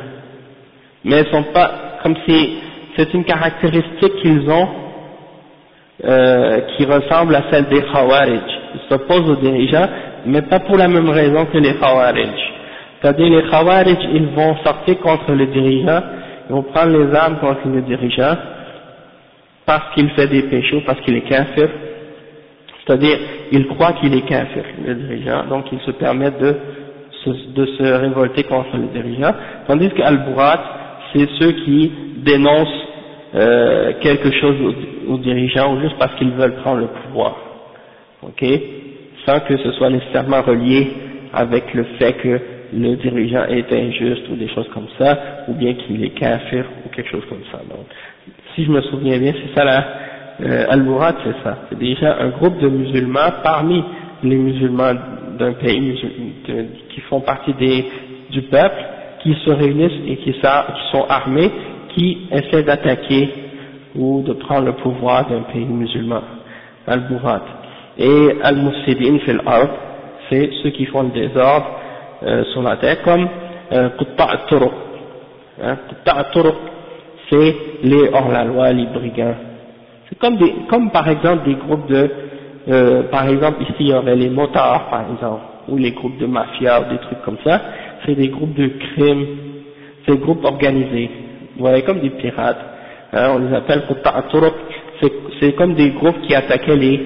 mais sont pas, comme si c'est une caractéristique qu'ils ont euh, qui ressemble à celle des Khawarij. Ils s'opposent aux dirigeants, mais pas pour la même raison que les Khawarij. C'est-à-dire les Khawarij, ils vont sortir contre le dirigeant, ils vont prendre les armes contre le dirigeant, parce qu'il fait des péchés, parce qu'il est kafir. C'est-à-dire, ils croient qu'il est kafir, le dirigeant, donc ils se permettent de se, de se révolter contre le dirigeant. Tandis qu'Al-Burat, c'est ceux qui dénoncent euh, quelque chose aux, dirigeants juste parce qu'ils veulent prendre le pouvoir, ok, sans que ce soit nécessairement relié avec le fait que le dirigeant est injuste ou des choses comme ça, ou bien qu'il est kafir ou quelque chose comme ça. Donc, si je me souviens bien, c'est ça la euh, Al-Murad, c'est ça. C'est déjà un groupe de musulmans parmi les musulmans d'un pays qui font partie des, du peuple, qui se réunissent et qui, sont armés qui essaie d'attaquer ou de prendre le pouvoir d'un pays musulman, al-Burat. Et al-Mufsidin fil ard, c'est ceux qui font le désordre euh, sur la terre, comme euh, Qutta Turuq. C'est les hors-la-loi, les brigands. C'est comme, des, comme par exemple des groupes de, euh, par exemple ici il y aurait les motards par exemple, ou les groupes de mafia ou des trucs comme ça, c'est des groupes de crimes, c'est des groupes organisés vous voyez, comme des pirates, hein, on les appelle c'est comme des groupes qui attaquaient les,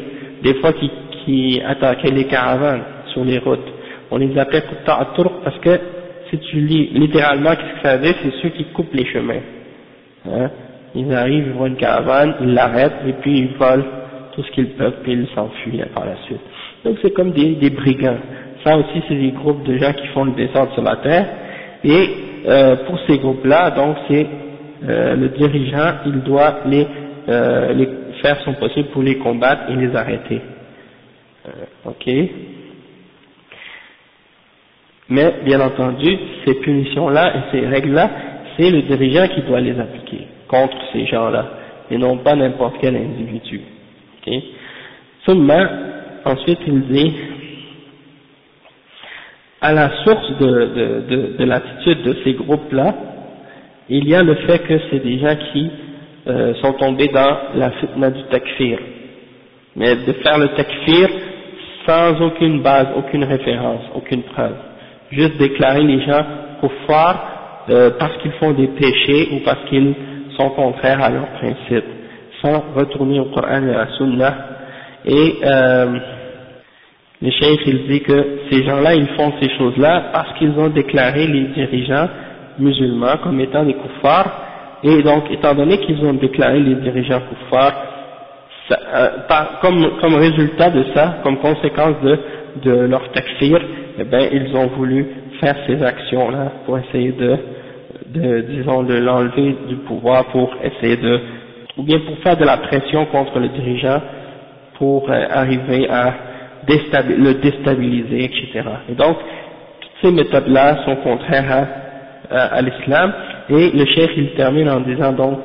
des fois qui, qui attaquaient les caravanes sur les routes. On les appelle parce que si tu lis littéralement qu'est-ce que ça veut dire, c'est ceux qui coupent les chemins. Hein? Ils arrivent, ils voient une caravane, ils l'arrêtent et puis ils volent tout ce qu'ils peuvent puis ils s'enfuient par la suite. Donc c'est comme des, des brigands. Ça aussi c'est des groupes de gens qui font le descente sur la terre et euh, pour ces groupes-là, donc c'est euh, le dirigeant, il doit les, euh, les, faire son possible pour les combattre et les arrêter. Euh, ok Mais bien entendu, ces punitions-là et ces règles-là, c'est le dirigeant qui doit les appliquer contre ces gens-là, et non pas n'importe quel individu. Ok? Seulement, ensuite il dit à la source de l'attitude de ces groupes-là, il y a le fait que c'est des gens qui euh, sont tombés dans la fitna du takfir. Mais de faire le takfir sans aucune base, aucune référence, aucune preuve. Juste déclarer les gens kuffar euh, parce qu'ils font des péchés ou parce qu'ils sont contraires à leurs principes, sans retourner au Coran et à la. Et euh, le cheikh il dit que ces gens-là ils font ces choses-là parce qu'ils ont déclaré les dirigeants musulmans comme étant des kuffars, et donc étant donné qu'ils ont déclaré les dirigeants kuffars, euh, comme, résultat de ça, comme conséquence de, de leur takfir, eh ben, ils ont voulu faire ces actions-là pour essayer de, de disons, de l'enlever du pouvoir, pour essayer de, ou bien pour faire de la pression contre le dirigeant, pour euh, arriver à le déstabiliser, etc. Et donc, toutes ces méthodes-là sont contraires à l'islam. Et le chef il termine en disant donc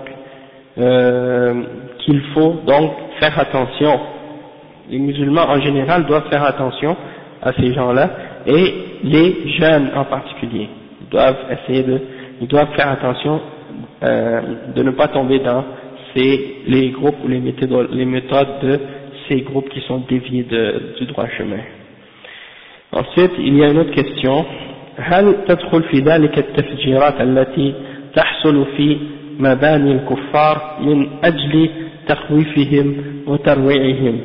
euh, qu'il faut donc faire attention. Les musulmans en général doivent faire attention à ces gens-là et les jeunes en particulier doivent essayer de ils doivent faire attention euh, de ne pas tomber dans ces les groupes ou les méthodes, les méthodes de ces groupes qui sont déviés de, du droit chemin. Ensuite, il y a une autre question هل تدخل في ذلك التفجيرات التي تحصل في مباني الكفار من أجل تخويفهم وترويعهم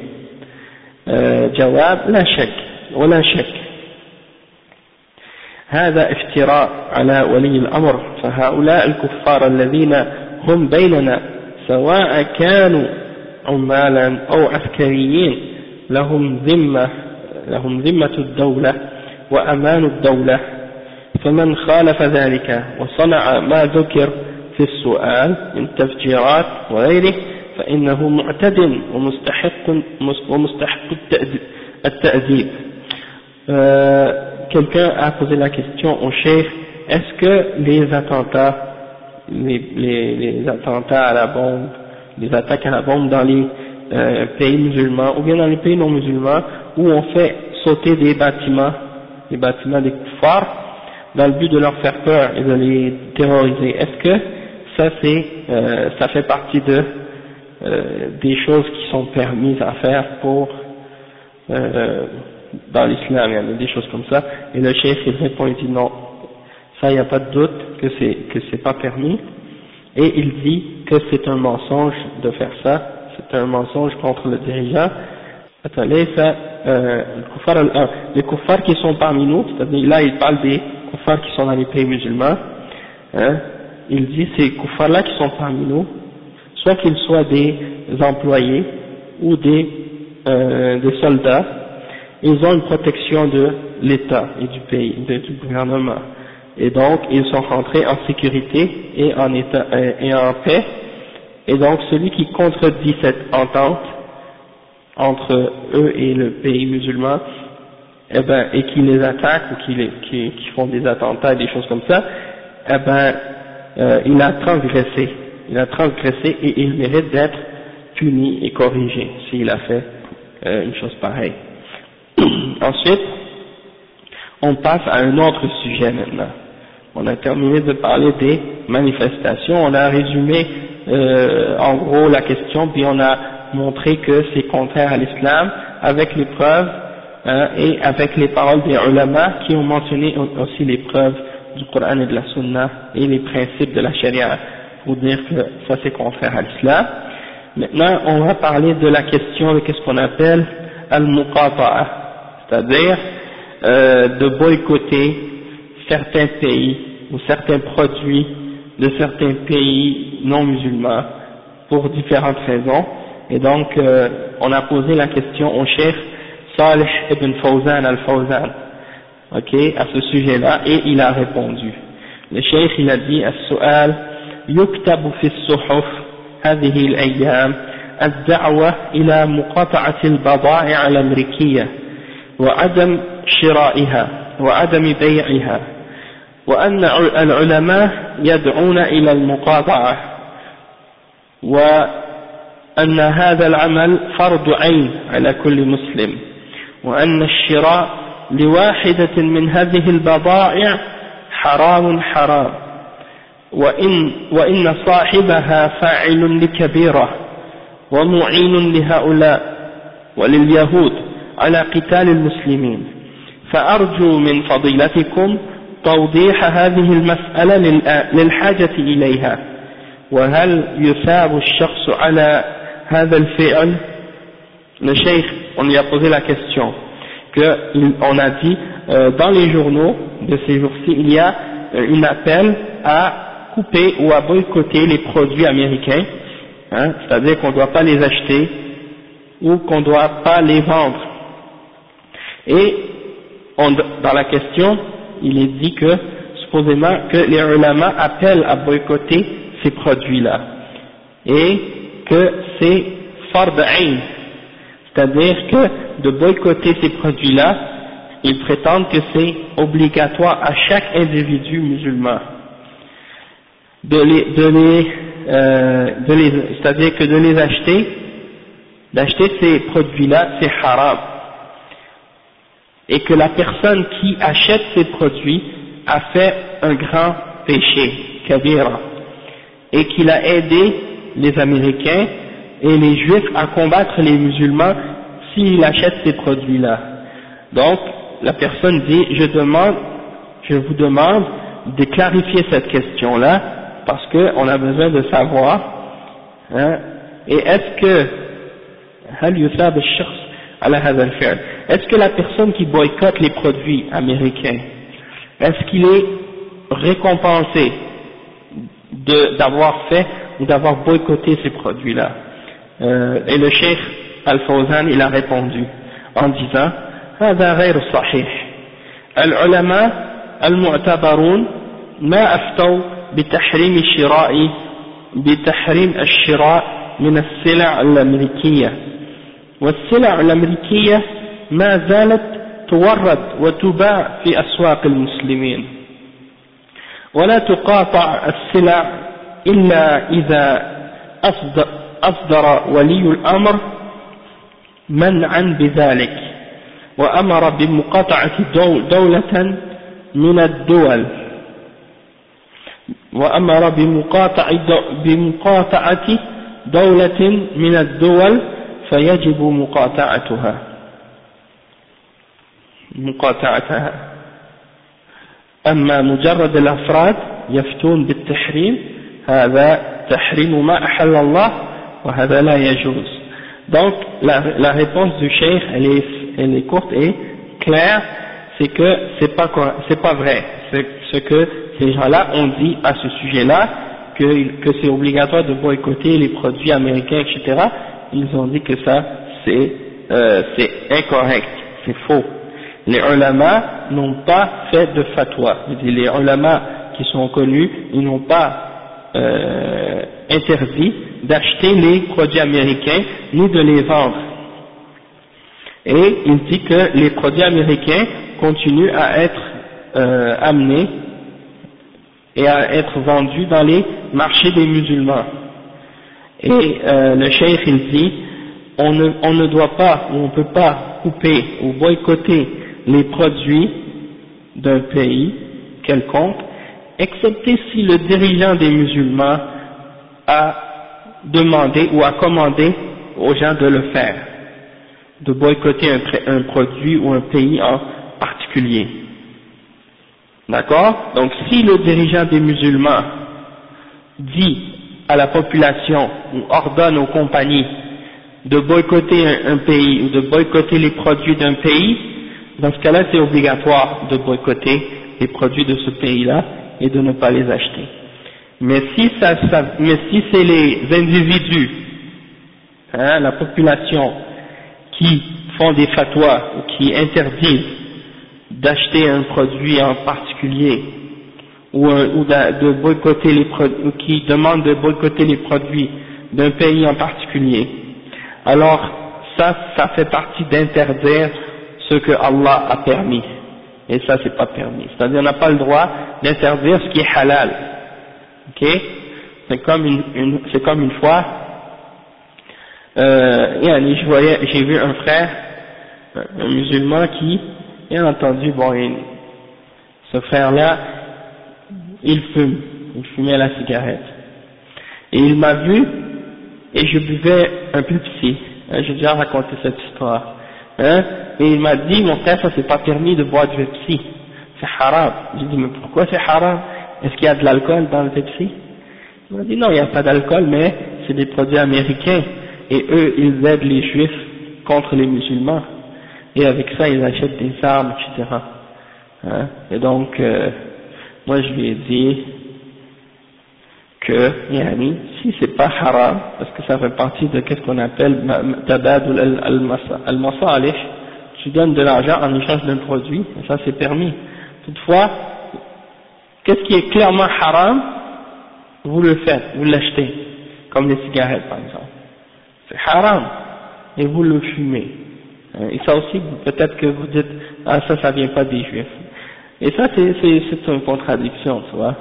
جواب لا شك ولا شك هذا افتراء على ولي الأمر فهؤلاء الكفار الذين هم بيننا سواء كانوا عمالا أو عسكريين لهم ذمة لهم ذمة الدولة وأمان الدولة. فمن خالف ذلك وصنع ما ذكر في السؤال من تفجيرات وغيره فإنه معتد ومستحق ومستحق التأديب euh, quelqu'un a posé la question au chef est-ce que les attentats les, les, les, attentats à la bombe les attaques à la bombe dans les euh, pays musulmans ou bien dans les pays non musulmans où on fait sauter des bâtiments les bâtiments des kuffars dans le but de leur faire peur et de les terroriser? Est-ce que ça c'est euh, ça fait partie de euh, des choses qui sont permises à faire pour euh, dans l'islam, il y a des choses comme ça, et le chef il répond, il dit non, ça il n'y a pas de doute que c'est que c'est pas permis, et il dit que c'est un mensonge de faire ça, c'est un mensonge contre le dirigeant. Ça, euh, les kuffars qui sont parmi nous, c'est-à-dire là il parle des kuffars qui sont dans les pays musulmans, hein, il dit ces kuffars là qui sont parmi nous, soit qu'ils soient des employés ou des, euh, des soldats, ils ont une protection de l'État et du pays, du gouvernement. Et donc, ils sont rentrés en sécurité et en, état, euh, et en paix. Et donc, celui qui contredit cette entente entre eux et le pays musulman, eh ben, et qui les attaque ou qui, les, qui, qui font des attentats des choses comme ça, eh ben, euh, il a transgressé il a transgressé et il mérite d'être puni et corrigé s'il a fait euh, une chose pareille. Ensuite, on passe à un autre sujet maintenant. On a terminé de parler des manifestations, on a résumé euh, en gros la question, puis on a montré que c'est contraire à l'islam avec les preuves hein, et avec les paroles des ulama qui ont mentionné aussi les preuves du Coran et de la Sunna et les principes de la charia pour dire que ça c'est contraire à l'islam. Maintenant, on va parler de la question de qu'est-ce qu'on appelle al-muqata'a, c'est-à-dire euh, de boycotter certains pays ou certains produits de certains pays non musulmans pour différentes raisons. Et donc, euh, on a posé la question au chef Salih ibn Fawzan al-Fawzan, ok, à ce sujet-là, et il a répondu. Le chef, il a dit, as-su'al يكتب في الصحف هذه الأيام الدعوة إلى مقاطعة البضائع الأمريكية وعدم شرائها وعدم بيعها وأن العلماء يدعون إلى المقاطعة وأن هذا العمل فرض عين على كل مسلم وأن الشراء لواحدة من هذه البضائع حرام حرام وإن, وإن صاحبها فاعل لكبيرة ومعين لهؤلاء ولليهود على قتال المسلمين فأرجو من فضيلتكم توضيح هذه المسألة للحاجة إليها وهل يثاب الشخص على هذا الفعل Le cheikh, on lui a posé la question, qu'on a dit, euh, dans les journaux de ces jours-ci, il y a euh, un appel à couper ou à boycotter les produits américains, hein, c'est-à-dire qu'on ne doit pas les acheter ou qu'on ne doit pas les vendre. Et dans la question, il est dit que, supposément, que les ulama appellent à boycotter ces produits-là, et que c'est fard c'est-à-dire que de boycotter ces produits-là, ils prétendent que c'est obligatoire à chaque individu musulman. De les, de les, euh, de les c'est-à-dire que de les acheter, d'acheter ces produits-là, c'est haram. Et que la personne qui achète ces produits a fait un grand péché, kabira, et qu'il a aidé les Américains et les Juifs à combattre les musulmans s'il achète ces produits-là. Donc, la personne dit, je demande, je vous demande de clarifier cette question-là parce qu'on a besoin de savoir, hein, et est-ce que, est-ce que la personne qui boycotte les produits américains, est-ce qu'il est récompensé d'avoir fait ou d'avoir boycotté ces produits-là euh, Et le cheikh Al-Fawzan, il a répondu en disant هذا غير صحيح العلماء المعتبرون ما أفتوا بتحريم الشراء بتحريم الشراء من السلع الأمريكية والسلع الأمريكية ما زالت تورد وتباع في أسواق المسلمين. ولا تقاطع السلع إلا إذا أصدر ولي الأمر منعا بذلك وأمر بمقاطعة دولة من الدول. وأمر بمقاطعة دولة من الدول فيجب مقاطعتها. مقاطعتها أما مجرد الأفراد يفتون بالتحريم هذا تحريم ما أحل الله وهذا لا يجوز donc la, la réponse du cheikh elle est, elle est courte et claire c'est que c'est pas c'est pas vrai ce que ces gens-là ont dit à ce sujet-là que, que c'est obligatoire de boycotter les produits américains etc ils ont dit que ça c'est euh, incorrect c'est faux les ulama n'ont pas fait de fatwa. Les ulama qui sont connus, ils n'ont pas euh, interdit d'acheter les produits américains ni de les vendre. Et il dit que les produits américains continuent à être euh, amenés et à être vendus dans les marchés des musulmans. Et euh, le cheikh il dit, on ne, on ne doit pas ou on ne peut pas couper ou boycotter les produits d'un pays quelconque, excepté si le dirigeant des musulmans a demandé ou a commandé aux gens de le faire, de boycotter un, produit ou un pays en particulier. D'accord? Donc si le dirigeant des musulmans dit à la population ou ordonne aux compagnies de boycotter un pays ou de boycotter les produits d'un pays, dans ce cas-là, c'est obligatoire de boycotter les produits de ce pays-là et de ne pas les acheter. Mais si, ça, mais si c'est les individus, hein, la population, qui font des fatwas ou qui interdisent d'acheter un produit en particulier ou, de, boycotter les produits, qui demandent de boycotter les produits d'un pays en particulier, alors ça, ça fait partie d'interdire ce que Allah a permis. Et ça, c'est pas permis. C'est-à-dire, on n'a pas le droit d'interdire ce qui est halal. Ok? C'est comme une, c'est comme une fois, euh, je voyais, j'ai vu un frère, un musulman qui, bien entendu, bon, ce frère-là, il fume, il fumait la cigarette. Et il m'a vu, et je buvais un peu psy. J'ai déjà raconté cette histoire. Hein, et il m'a dit, mon frère, ça c'est pas permis de boire du Pepsi, c'est haram. J'ai dit, mais pourquoi c'est haram? Est-ce qu'il y a de l'alcool dans le Pepsi? Il m'a dit, non, il n'y a pas d'alcool, mais c'est des produits américains, et eux, ils aident les juifs contre les musulmans, et avec ça, ils achètent des armes, etc. Hein, et donc, euh, moi je lui ai dit que, yani, si c'est pas haram, parce que ça fait partie de ce qu'on appelle tabadul al-masalih, tu donnes de l'argent en échange d'un produit, et ça c'est permis. Toutefois, qu'est-ce qui est clairement haram, vous le faites, vous l'achetez, comme les cigarettes par exemple. C'est haram, et vous le fumez. Et ça aussi, peut-être que vous dites, ah ça, ça vient pas des juifs. Et ça, c'est une contradiction, tu vois.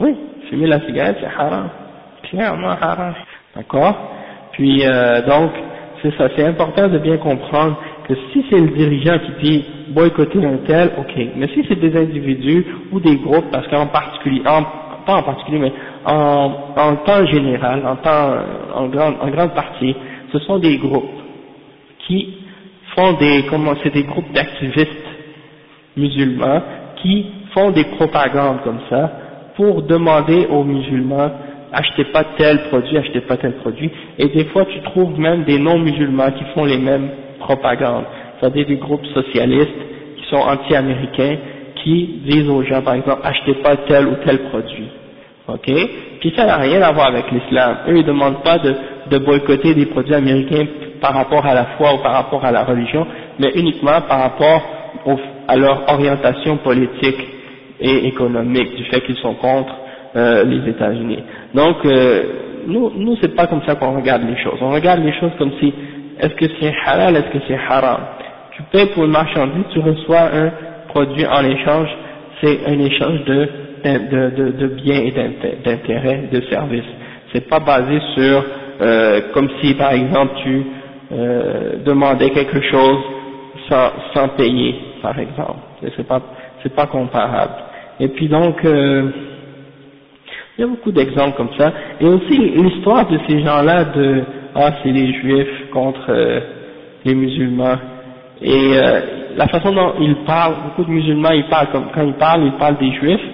Oui, fumer la cigarette, c'est haram. Clairement haram. D'accord? Puis, euh, donc, c'est ça, c'est important de bien comprendre que si c'est le dirigeant qui dit boycotter un tel, ok. Mais si c'est des individus ou des groupes, parce qu'en particulier, en, pas en particulier, mais en, en temps général, en temps, en grande, en grande partie, ce sont des groupes qui font des, comment, c'est des groupes d'activistes musulmans qui font des propagandes comme ça pour demander aux musulmans achetez pas tel produit, achetez pas tel produit. Et des fois, tu trouves même des non-musulmans qui font les mêmes propagandes. C'est-à-dire des groupes socialistes qui sont anti-américains, qui disent aux gens, par exemple, achetez pas tel ou tel produit. Ok? Puis ça n'a rien à voir avec l'islam. Eux, ils demandent pas de, de boycotter des produits américains par rapport à la foi ou par rapport à la religion, mais uniquement par rapport à leur orientation politique et économique, du fait qu'ils sont contre euh, les États-Unis. Donc, euh, nous, nous c'est pas comme ça qu'on regarde les choses. On regarde les choses comme si, est-ce que c'est halal, est-ce que c'est haram? Tu payes pour une marchandise, tu reçois un produit en échange, c'est un échange de, de, de, de biens et d'intérêts, de services. C'est pas basé sur, euh, comme si par exemple tu euh, demandais quelque chose sans, sans payer, par exemple. C'est pas, c'est pas comparable. Et puis donc, euh, il y a beaucoup d'exemples comme ça. Et aussi l'histoire de ces gens-là de ah c'est les juifs contre euh, les musulmans. Et euh, la façon dont ils parlent, beaucoup de musulmans ils parlent comme quand ils parlent, ils parlent des juifs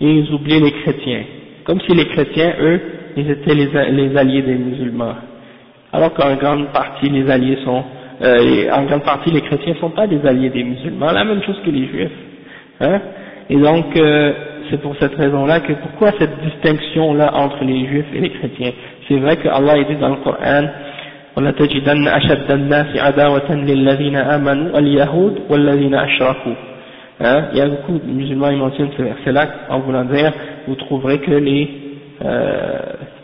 et ils oublient les chrétiens. Comme si les chrétiens, eux, ils étaient les, les alliés des musulmans. Alors qu'en grande partie les alliés sont euh, en grande partie les chrétiens ne sont pas des alliés des musulmans, la même chose que les juifs. Hein et donc euh, c'est pour cette raison-là que pourquoi cette distinction-là entre les juifs et les chrétiens C'est vrai que Allah dit dans le Coran وَلَتَجِدَنَّ أَشَدَّ النَّاسِ عَدَاوَةً لِلَّذِينَ آمَنُوا الْيَهُودُ وَالَّذِينَ أَشْرَكُوا hein Il y a beaucoup de musulmans qui mentionnent ce verset-là en voulant dire vous trouverez que les euh,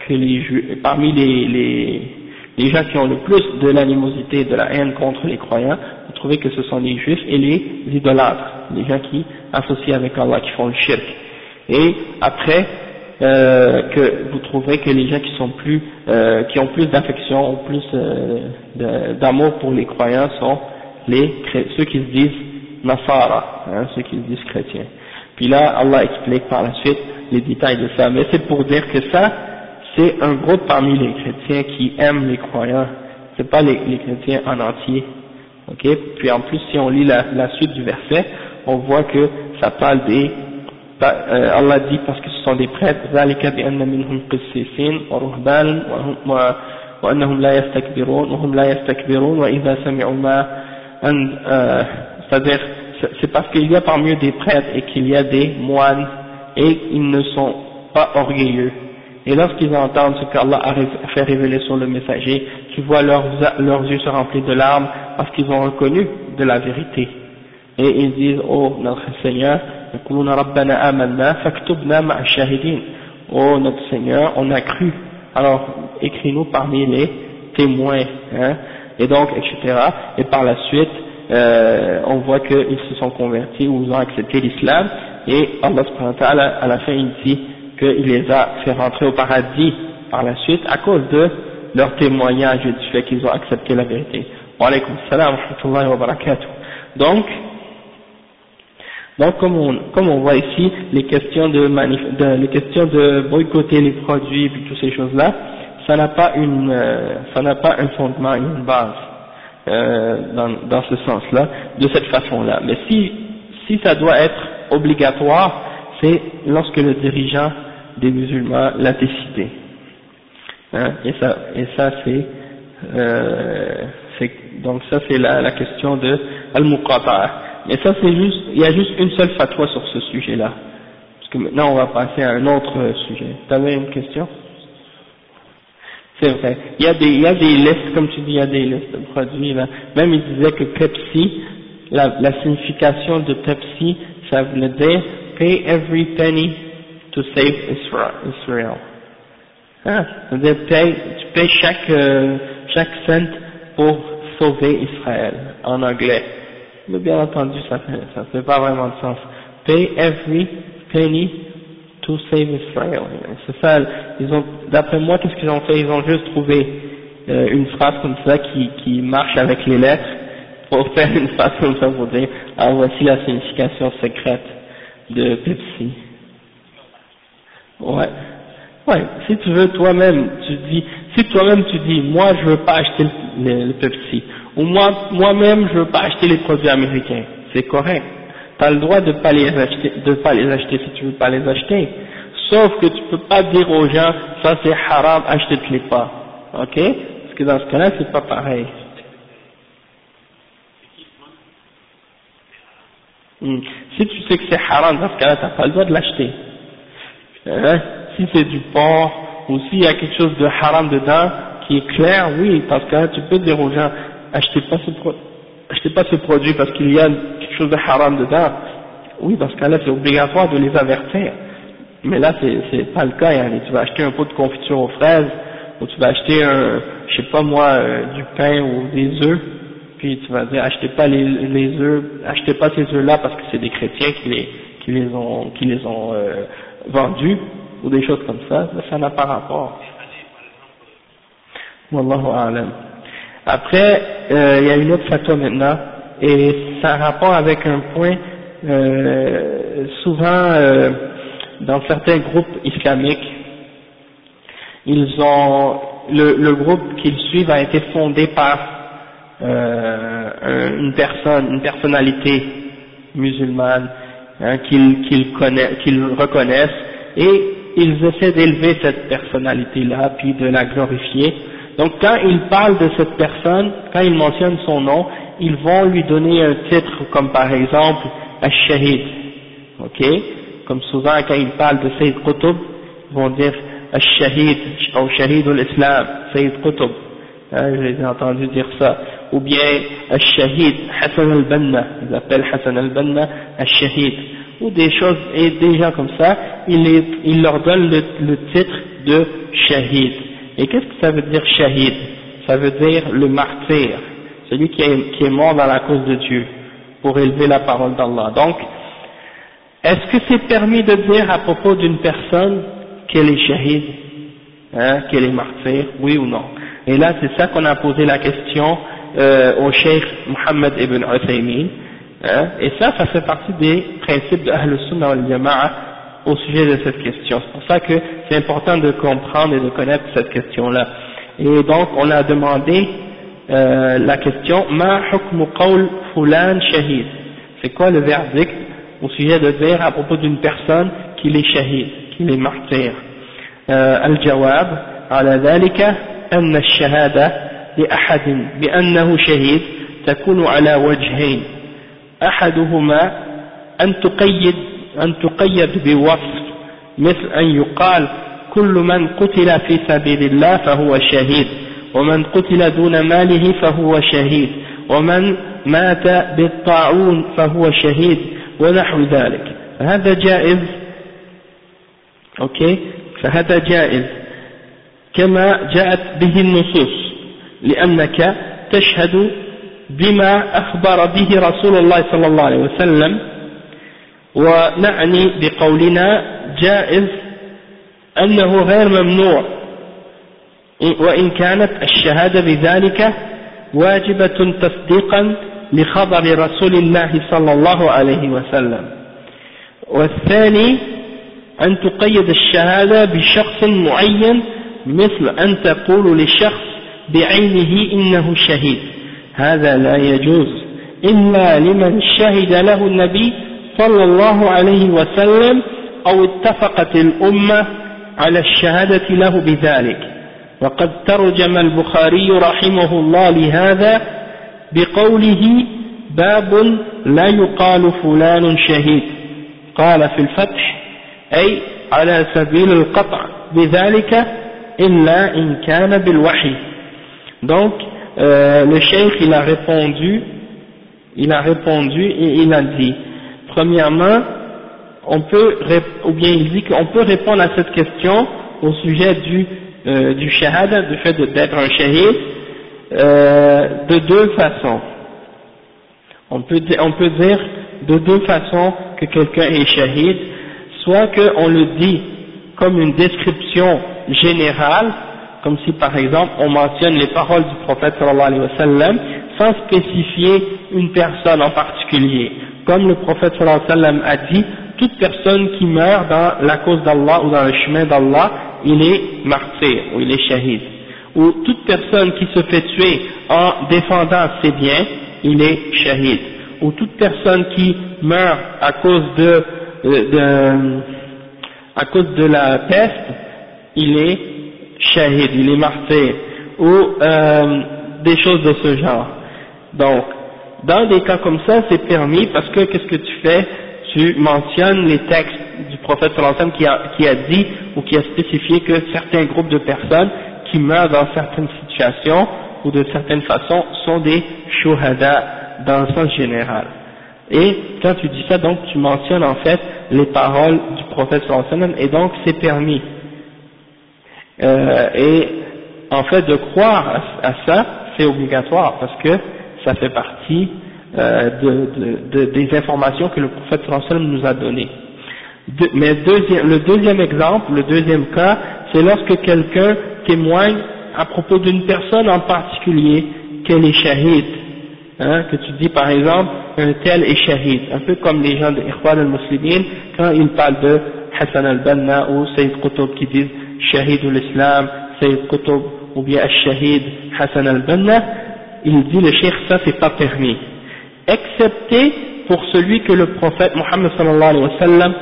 que les juifs, parmi les, les les gens qui ont le plus de l'animosité, de la haine contre les croyants, vous trouvez que ce sont les juifs et les idolâtres, les gens qui associent avec Allah, qui font le shirk. Et après, euh, que vous trouverez que les gens qui sont plus, euh, qui ont plus d'affection, ont plus euh, d'amour pour les croyants sont les ceux qui se disent Nasara, hein, ceux qui se disent chrétiens. Puis là, Allah explique par la suite les détails de ça. Mais c'est pour dire que ça, c'est un groupe parmi les chrétiens qui aiment les croyants. C'est pas les, chrétiens en entier. Ok. Puis en plus, si on lit la, la suite du verset, on voit que ça parle des euh, Allah dit parce que ce sont des prêtres ذلك بأن منهم قسيسين ورهبان وأنهم لا يستكبرون وهم لا يستكبرون وإذا سمعوا ما c'est-à-dire c'est parce qu'il y a parmi eux des prêtres et qu'il y a des moines et ils ne sont pas orgueilleux et lorsqu'ils entendent ce qu'Allah a fait révéler sur le messager, tu vois leurs, leurs yeux se remplir de larmes parce qu'ils ont reconnu de la vérité. Et ils disent, oh notre Seigneur, oh notre Seigneur, on a cru, alors écris-nous parmi les témoins, hein, et donc, etc. Et par la suite, euh, on voit qu'ils se sont convertis ou ils ont accepté l'islam, et Allah à la fin il dit, qu'il les a fait rentrer au paradis par la suite à cause de leur témoignage du fait qu'ils ont accepté la vérité. Wa salam wa rahmatullahi wa barakatuh. Donc, donc comme on, comme on voit ici, les questions de, les questions de boycotter les produits et toutes ces choses-là, ça n'a pas une, euh, pas un fondement, une base euh, dans, dans ce sens-là, de cette façon-là. Mais si, si ça doit être obligatoire, c'est lorsque le dirigeant des musulmans l'a décidé. Hein, et ça, et ça c'est, euh, donc ça c'est la, la question de al-muqata'a. Mais ça c'est juste, il y a juste une seule fatwa sur ce sujet-là. Parce que maintenant on va passer à un autre sujet. Tu avais une question? C'est vrai. Il y a des, il y a des listes, comme tu dis, il y a des listes de produits là. Même il disait que Pepsi, la signification de Pepsi, ça voulait dire pay every penny to save Israel. Ah, tu payes chaque, euh, chaque cent pour sauver Israël, en anglais. Mais bien entendu, ça ça fait pas vraiment de sens. Pay every penny to save Israel. C'est ça, ils ont, d'après moi, qu'est-ce qu'ils ont fait? Ils ont juste trouvé euh, une phrase comme ça qui, qui marche avec les lettres pour faire une phrase comme ça pour dire, ah voici la signification secrète de Pepsi. Ouais. Ouais. Si tu veux toi-même, tu dis, si toi-même tu dis, moi je veux pas acheter le, Pepsi, ou moi, moi-même je veux pas acheter les produits américains, c'est correct. Tu as le droit de pas les acheter, de pas les acheter si tu veux pas les acheter. Sauf que tu peux pas dire aux gens, ça c'est haram, achète-les pas. Ok? Parce que dans ce cas-là, c'est pas pareil. Hmm. Si tu sais que c'est haram, dans ce cas-là, t'as pas le droit de l'acheter. Hein? Si c'est du porc, ou s'il y a quelque chose de haram dedans, qui est clair, oui, parce que tu peux dire aux gens, achetez pas ce, produit parce qu'il y a quelque chose de haram dedans. Oui, dans ce cas-là, c'est obligatoire de les avertir. Mais là, c'est pas le cas. Tu vas acheter un pot de confiture aux fraises, ou tu vas acheter un, je sais pas moi, euh, du pain ou des œufs, puis tu vas dire achetez pas les, œufs, achetez pas ces œufs-là parce que c'est des chrétiens qui les, qui les ont, qui les ont euh, vendus, ou des choses comme ça. Ça n'a pas rapport. Wallahu a'lam. Après, euh, il y a une autre fatwa maintenant, et ça a rapport avec un point euh, souvent euh, dans certains groupes islamiques, ils ont le, le groupe qu'ils suivent a été fondé par euh, une personne, une personnalité musulmane hein, qu'ils qu'ils reconnaissent et ils essaient d'élever cette personnalité-là puis de la glorifier. Donc quand ils parlent de cette personne, quand ils mentionnent son nom, ils vont lui donner un titre comme par exemple Al-Shahid, ok? Comme souvent quand ils parlent de Sayyid Qutb, ils vont dire Al-Shahid, ou Shahid al-Islam, Sayyid Qutb, hein, je les ai entendus dire ça, ou bien Al-Shahid, Hassan al-Banna, ils appellent Hassan al-Banna Al-Shahid, ou des choses, et des gens comme ça, ils, leur donnent le, le titre de Shahid. Et qu'est-ce que ça veut dire shahid? Ça veut dire le martyr, celui qui est, qui est mort dans la cause de Dieu, pour élever la parole d'Allah. Donc, est-ce que c'est permis de dire à propos d'une personne qu'elle est shahid, hein, qu'elle est martyr, oui ou non? Et là, c'est ça qu'on a posé la question euh, au cheikh Muhammad ibn Uthaymin, hein, et ça, ça fait partie des principes de Ahl-Sunnah wal-Jama'a au sujet de cette question. C'est pour ça que c'est important de comprendre et de connaître cette question-là. Et donc, on a demandé euh, la question Ma hukmu qawl fulan shahid C'est quoi le verdict au sujet de dire à propos d'une personne qu'il est shahid, qu'il est martyr الجواب على ذلك أن الشهادة لأحد بأنه شهيد تكون على وجهين أحدهما أن تقيد أن تقيد بوصف مثل أن يقال كل من قتل في سبيل الله فهو شهيد ومن قتل دون ماله فهو شهيد ومن مات بالطاعون فهو شهيد ونحو ذلك. هذا جائز؟ أوكي؟ فهذا جائز. كما جاءت به النصوص لأنك تشهد بما أخبر به رسول الله صلى الله عليه وسلم ونعني بقولنا جائز أنه غير ممنوع وإن كانت الشهادة بذلك واجبة تصديقا لخبر رسول الله صلى الله عليه وسلم. والثاني أن تقيد الشهادة بشخص معين مثل أن تقول لشخص بعينه إنه شهيد. هذا لا يجوز إلا لمن شهد له النبي صلى الله عليه وسلم أو اتفقت الأمة على الشهادة له بذلك. وقد ترجم البخاري رحمه الله لهذا بقوله باب لا يقال فلان شهيد. قال في الفتح أي على سبيل القطع بذلك إلا إن كان بالوحي. Donc euh, le cheikh il a répondu il a répondu et il a dit premièrement on peut, ou bien il dit qu'on peut répondre à cette question au sujet du, euh, du shahada, du fait d'être un shahid, euh, de deux façons. On peut, on peut dire de deux façons que quelqu'un est shahid, soit qu'on le dit comme une description générale, comme si par exemple on mentionne les paroles du prophète sallallahu alayhi wa sallam, sans spécifier une personne en particulier. Comme le prophète sallallahu alayhi wa sallam a dit, toute personne qui meurt dans la cause d'Allah ou dans le chemin d'Allah, il est martyr ou il est shahid. Ou toute personne qui se fait tuer en défendant ses biens, il est shahid. Ou toute personne qui meurt à cause de, de, à cause de la peste, il est shahid, il est. Ou euh, des choses de ce genre. Donc, dans des cas comme ça, c'est permis parce que qu'est-ce que tu fais? Tu mentionnes les textes du prophète sallallahu qui a, qui a dit ou qui a spécifié que certains groupes de personnes qui meurent dans certaines situations ou de certaines façons sont des shuhada dans le sens général. Et quand tu dis ça, donc tu mentionnes en fait les paroles du prophète sallallahu et donc c'est permis. Euh, et en fait de croire à, ça, c'est obligatoire parce que ça fait partie euh, de, de, des informations que le prophète sallallahu nous a données. mais deuxième, le deuxième exemple, le deuxième cas, c'est lorsque quelqu'un témoigne à propos d'une personne en particulier qu'elle est shahid. Hein, que tu dis par exemple, un tel est shahid, un peu comme les gens de Ikhwan al-Muslimin, quand ils parlent de Hassan al-Banna ou Sayyid Qutb qui disent shahid ou l'islam, Sayyid Qutb ou bien al-shahid Hassan al-Banna, il dit le cheikh ça c'est pas permis. Excepté pour celui que le prophète Mohammed sallallahu alayhi wa sallam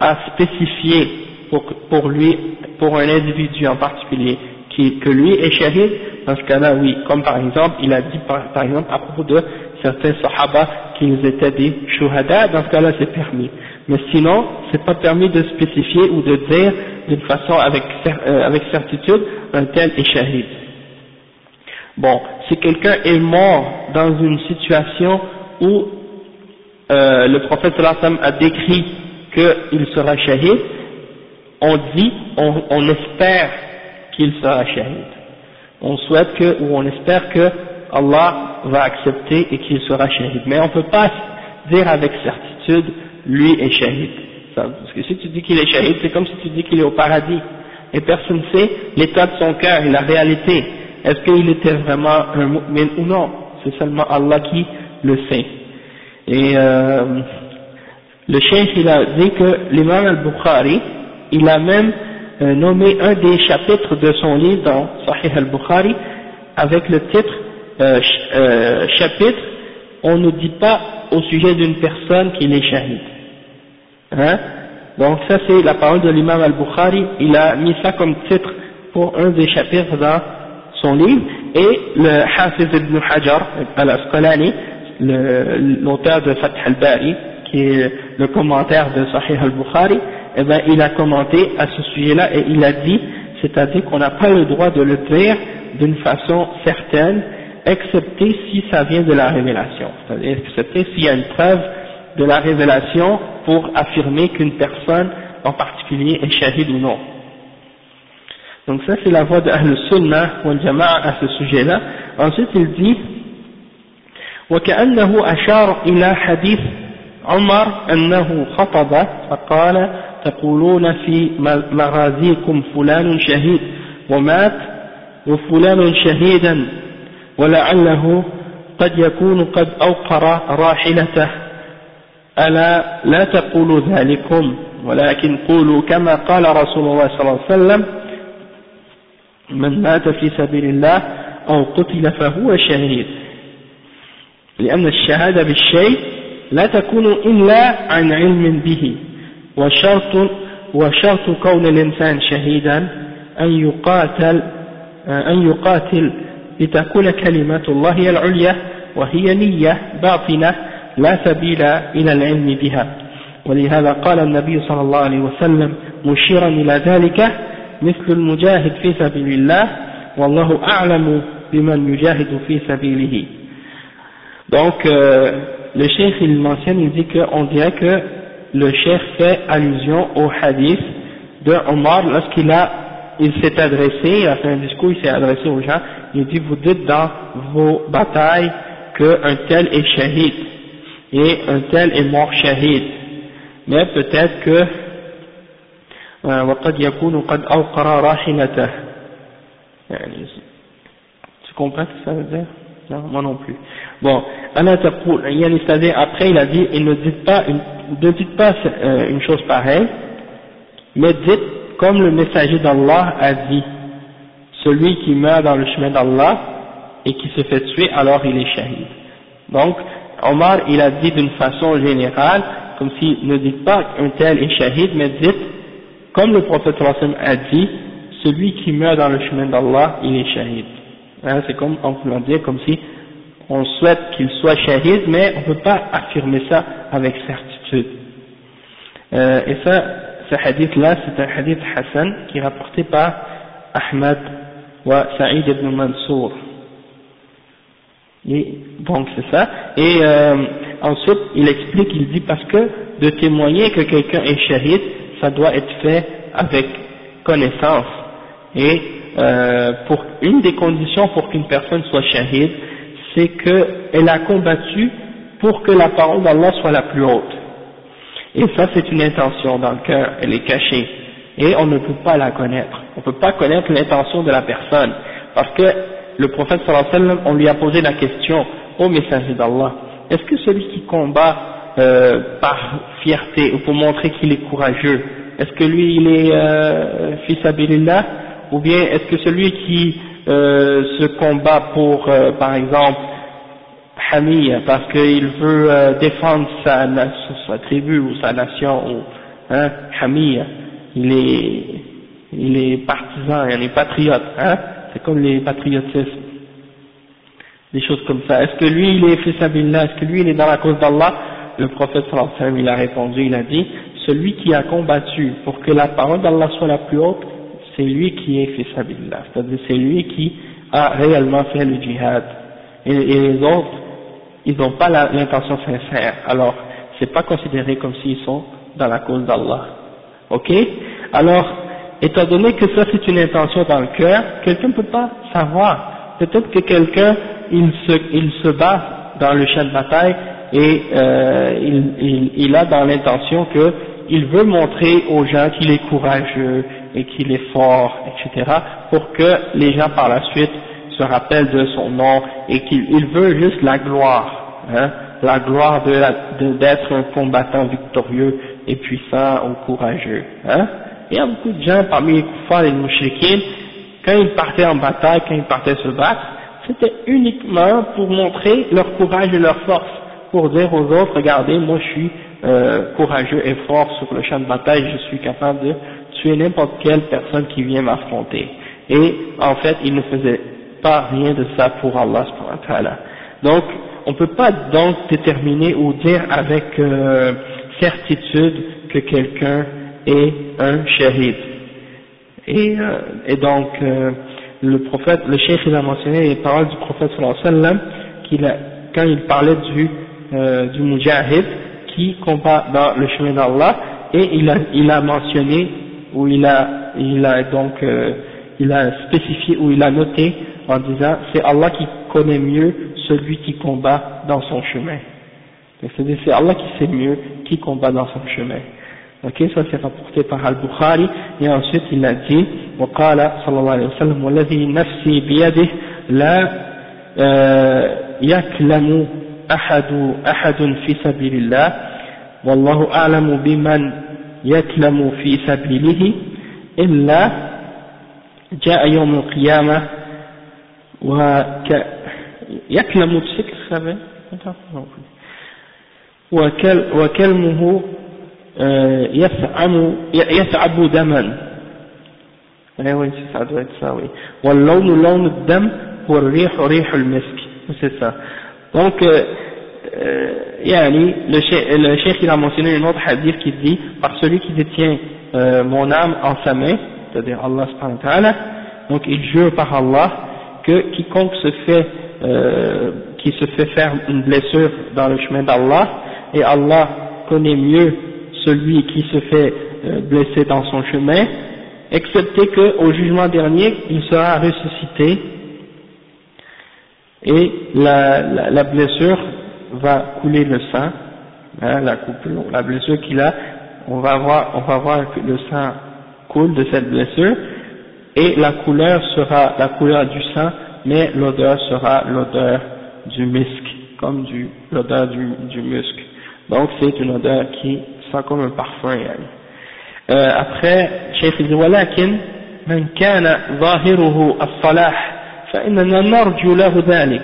a spécifié pour, pour lui, pour un individu en particulier qui, que lui est shahid, dans ce cas-là, oui, comme par exemple, il a dit par, par exemple à propos de certains sahaba qu'ils étaient des shuhada, dans ce cas-là c'est permis. Mais sinon, c'est pas permis de spécifier ou de dire d'une façon avec, euh, avec certitude un tel est shahid. Bon, si quelqu'un est mort dans une situation où euh, le prophète a décrit qu'il sera shahid, on dit, on, on espère qu'il sera shahid. On souhaite que, ou on espère que Allah va accepter et qu'il sera shahid. Mais on ne peut pas dire avec certitude, lui est shahid. Parce que si tu dis qu'il est shahid, c'est comme si tu dis qu'il est au paradis. Et personne ne sait l'état de son cœur et la réalité. Est-ce qu'il était vraiment un mu'min ou non? C'est seulement Allah qui le sait. Et euh, le cheikh il a dit que l'imam al-Bukhari, il a même euh, nommé un des chapitres de son livre dans Sahih al-Bukhari avec le titre euh, euh, chapitre on ne dit pas au sujet d'une personne qu'il est shahid. Hein? Donc ça c'est la parole de l'imam al-Bukhari, il a mis ça comme titre pour un des chapitres dans son livre, et le Hafiz ibn Hajar al-Asqalani, l'auteur de Fath al-Bari, qui est le commentaire de Sahih al-Bukhari, eh ben, il a commenté à ce sujet-là et il a dit, c'est-à-dire qu'on n'a pas le droit de le dire d'une façon certaine, excepté si ça vient de la révélation, c'est-à-dire excepté s'il y a une preuve de la révélation pour affirmer qu'une personne en particulier est shahid ou non. Donc ça c'est la voix de Ahl Sunnah wal Jama'a à ce sujet-là. Ensuite il dit وكأنه أشار إلى حديث عمر أنه خطب فقال تقولون في مغازيكم فلان شهيد ومات وفلان شهيدا ولعله قد يكون قد أوقر راحلته ألا لا تقولوا ذلكم ولكن قولوا كما قال رسول الله صلى الله عليه وسلم من مات في سبيل الله أو قتل فهو شهيد. لأن الشهادة بالشيء لا تكون إلا عن علم به وشرط وشرط كون الإنسان شهيدا أن يقاتل أن يقاتل لتكون كلمة الله العليا وهي نية باطنة لا سبيل إلى العلم بها ولهذا قال النبي صلى الله عليه وسلم مشيرا إلى ذلك مثل المجاهد في سبيل الله والله أعلم بمن يجاهد في سبيله Donc, euh, le cheikh, il mentionne, il dit qu'on dirait que le cheikh fait allusion au hadith de Omar lorsqu'il a, il s'est adressé, il a fait un discours, il s'est adressé aux gens, il dit, vous dites dans vos batailles qu'un tel est shahid, et un tel est mort shahid. Mais peut-être que, وقد يكون قد أوقر راحلته يعني tu comprends ce que ça veut dire non moi non plus bon c'est-à-dire après il a dit il ne dites pas une, ne dites pas euh, une chose pareille mais dites comme le messager d'Allah a dit celui qui meurt dans le chemin d'Allah et qui se fait tuer alors il est shahid donc Omar il a dit d'une façon générale comme si ne dites pas un tel est shahid mais dites comme le prophète a dit celui qui meurt dans le chemin d'Allah il est shahid hein, c'est comme on peut dire comme si on souhaite qu'il soit shahid mais on ne peut pas affirmer ça avec certitude Euh, et ça, ce hadith-là, c'est un hadith Hassan qui est rapporté par Ahmad wa Saïd ibn Mansour. Et, donc c'est ça. Et euh, ensuite, il explique, il dit parce que de témoigner que quelqu'un est shahid, ça doit être fait avec connaissance. Et euh, pour une des conditions pour qu'une personne soit shahid, c'est qu'elle a combattu pour que la parole d'Allah soit la plus haute. Et ça, c'est une intention dans le cœur, elle est cachée. Et on ne peut pas la connaître. On ne peut pas connaître l'intention de la personne. Parce que le prophète sallallahu alayhi wa on lui a posé la question au messager d'Allah, est-ce que celui qui combat euh, par fierté ou pour montrer qu'il est courageux, est-ce que lui il est euh, fils ou bien est-ce que celui qui euh, se combat pour, par exemple, Hamia, parce qu'il veut défendre sa, tribu ou sa nation, ou hein, Hamia, il est, il est partisan, il est patriote, hein, c'est comme les patriotismes, des choses comme ça. Est-ce que lui il est fils est-ce que lui il est dans la cause d'Allah? Le prophète sallallahu il a répondu, il a dit, celui qui a combattu pour que la parole d'Allah soit la plus haute, c'est lui qui est fils c'est-à-dire c'est lui qui a réellement fait le djihad. Et, et les autres, ils n'ont pas l'intention sincère, alors c'est pas considéré comme s'ils sont dans la cause d'Allah. Ok? Alors, étant donné que ça c'est une intention dans le cœur, quelqu'un ne peut pas savoir. Peut-être que quelqu'un, il se, il se bat dans le champ de bataille et euh, il, il, il, a dans l'intention qu'il veut montrer aux gens qu'il est courageux et qu'il est fort, etc., pour que les gens par la suite se rappelle de son nom et qu'il veut juste la gloire, hein, la gloire d'être de un combattant victorieux et puissant ou courageux. Hein. Il y a beaucoup de gens parmi les kuffars et les mouchriquins, quand ils partaient en bataille, quand ils partaient se battre, c'était uniquement pour montrer leur courage et leur force, pour dire aux autres, regardez, moi je suis euh, courageux et fort sur le champ de bataille, je suis capable de tuer n'importe quelle personne qui vient m'affronter. Et en fait, ils ne faisaient pas rien de ça pour Allah Donc, on ne peut pas donc déterminer ou dire avec euh, certitude que quelqu'un est un shahid. Et, euh, et donc, euh, le prophète, le cheikh il a mentionné les paroles du prophète sallallahu alayhi wa sallam, qu'il quand il parlait du, du mujahid qui combat dans le chemin d'Allah, et il a, il a mentionné, ou il a, il a donc, il a spécifié, ou il a noté en disant c'est Allah qui connaît mieux celui qui combat dans son chemin. C'est-à-dire c'est Allah qui sait mieux qui combat dans son chemin. Ok, ça c'est rapporté par Al-Bukhari, et ensuite il a dit, وقال صلى الله عليه وسلم والذي نفسي بيده لا يكلم أحد أحد في سبيل الله والله أعلم بمن يكلم في سبيله إلا جاء يوم القيامة وك يكلم بشكل وكلمه آه، يسعم يسعب دما ايوه يسعد تساوي واللون لون الدم والريح ريح المسك c'est ça donc euh, euh, yani, le, cheikh, le cheikh il a mentionné un autre hadith qui dit par celui qui détient euh, mon âme en sa main c'est-à-dire Allah subhanahu wa ta'ala donc il jure par Allah que quiconque se fait, euh, qui se fait faire une blessure dans le chemin d'Allah, et Allah connaît mieux celui qui se fait euh, blesser dans son chemin, excepté qu'au jugement dernier, il sera ressuscité et la, blessure va couler le sang, hein, la, la blessure qu'il a, on va voir, on va voir que le sang coule de cette blessure, et la couleur sera la couleur du sang, mais l'odeur sera l'odeur du musc, comme l'odeur du, du musc. Donc c'est une odeur qui sent comme un parfum. Euh, après, Cheikh dit ولكن من كان ظاهره الصلاح فإننا نرجو له ذلك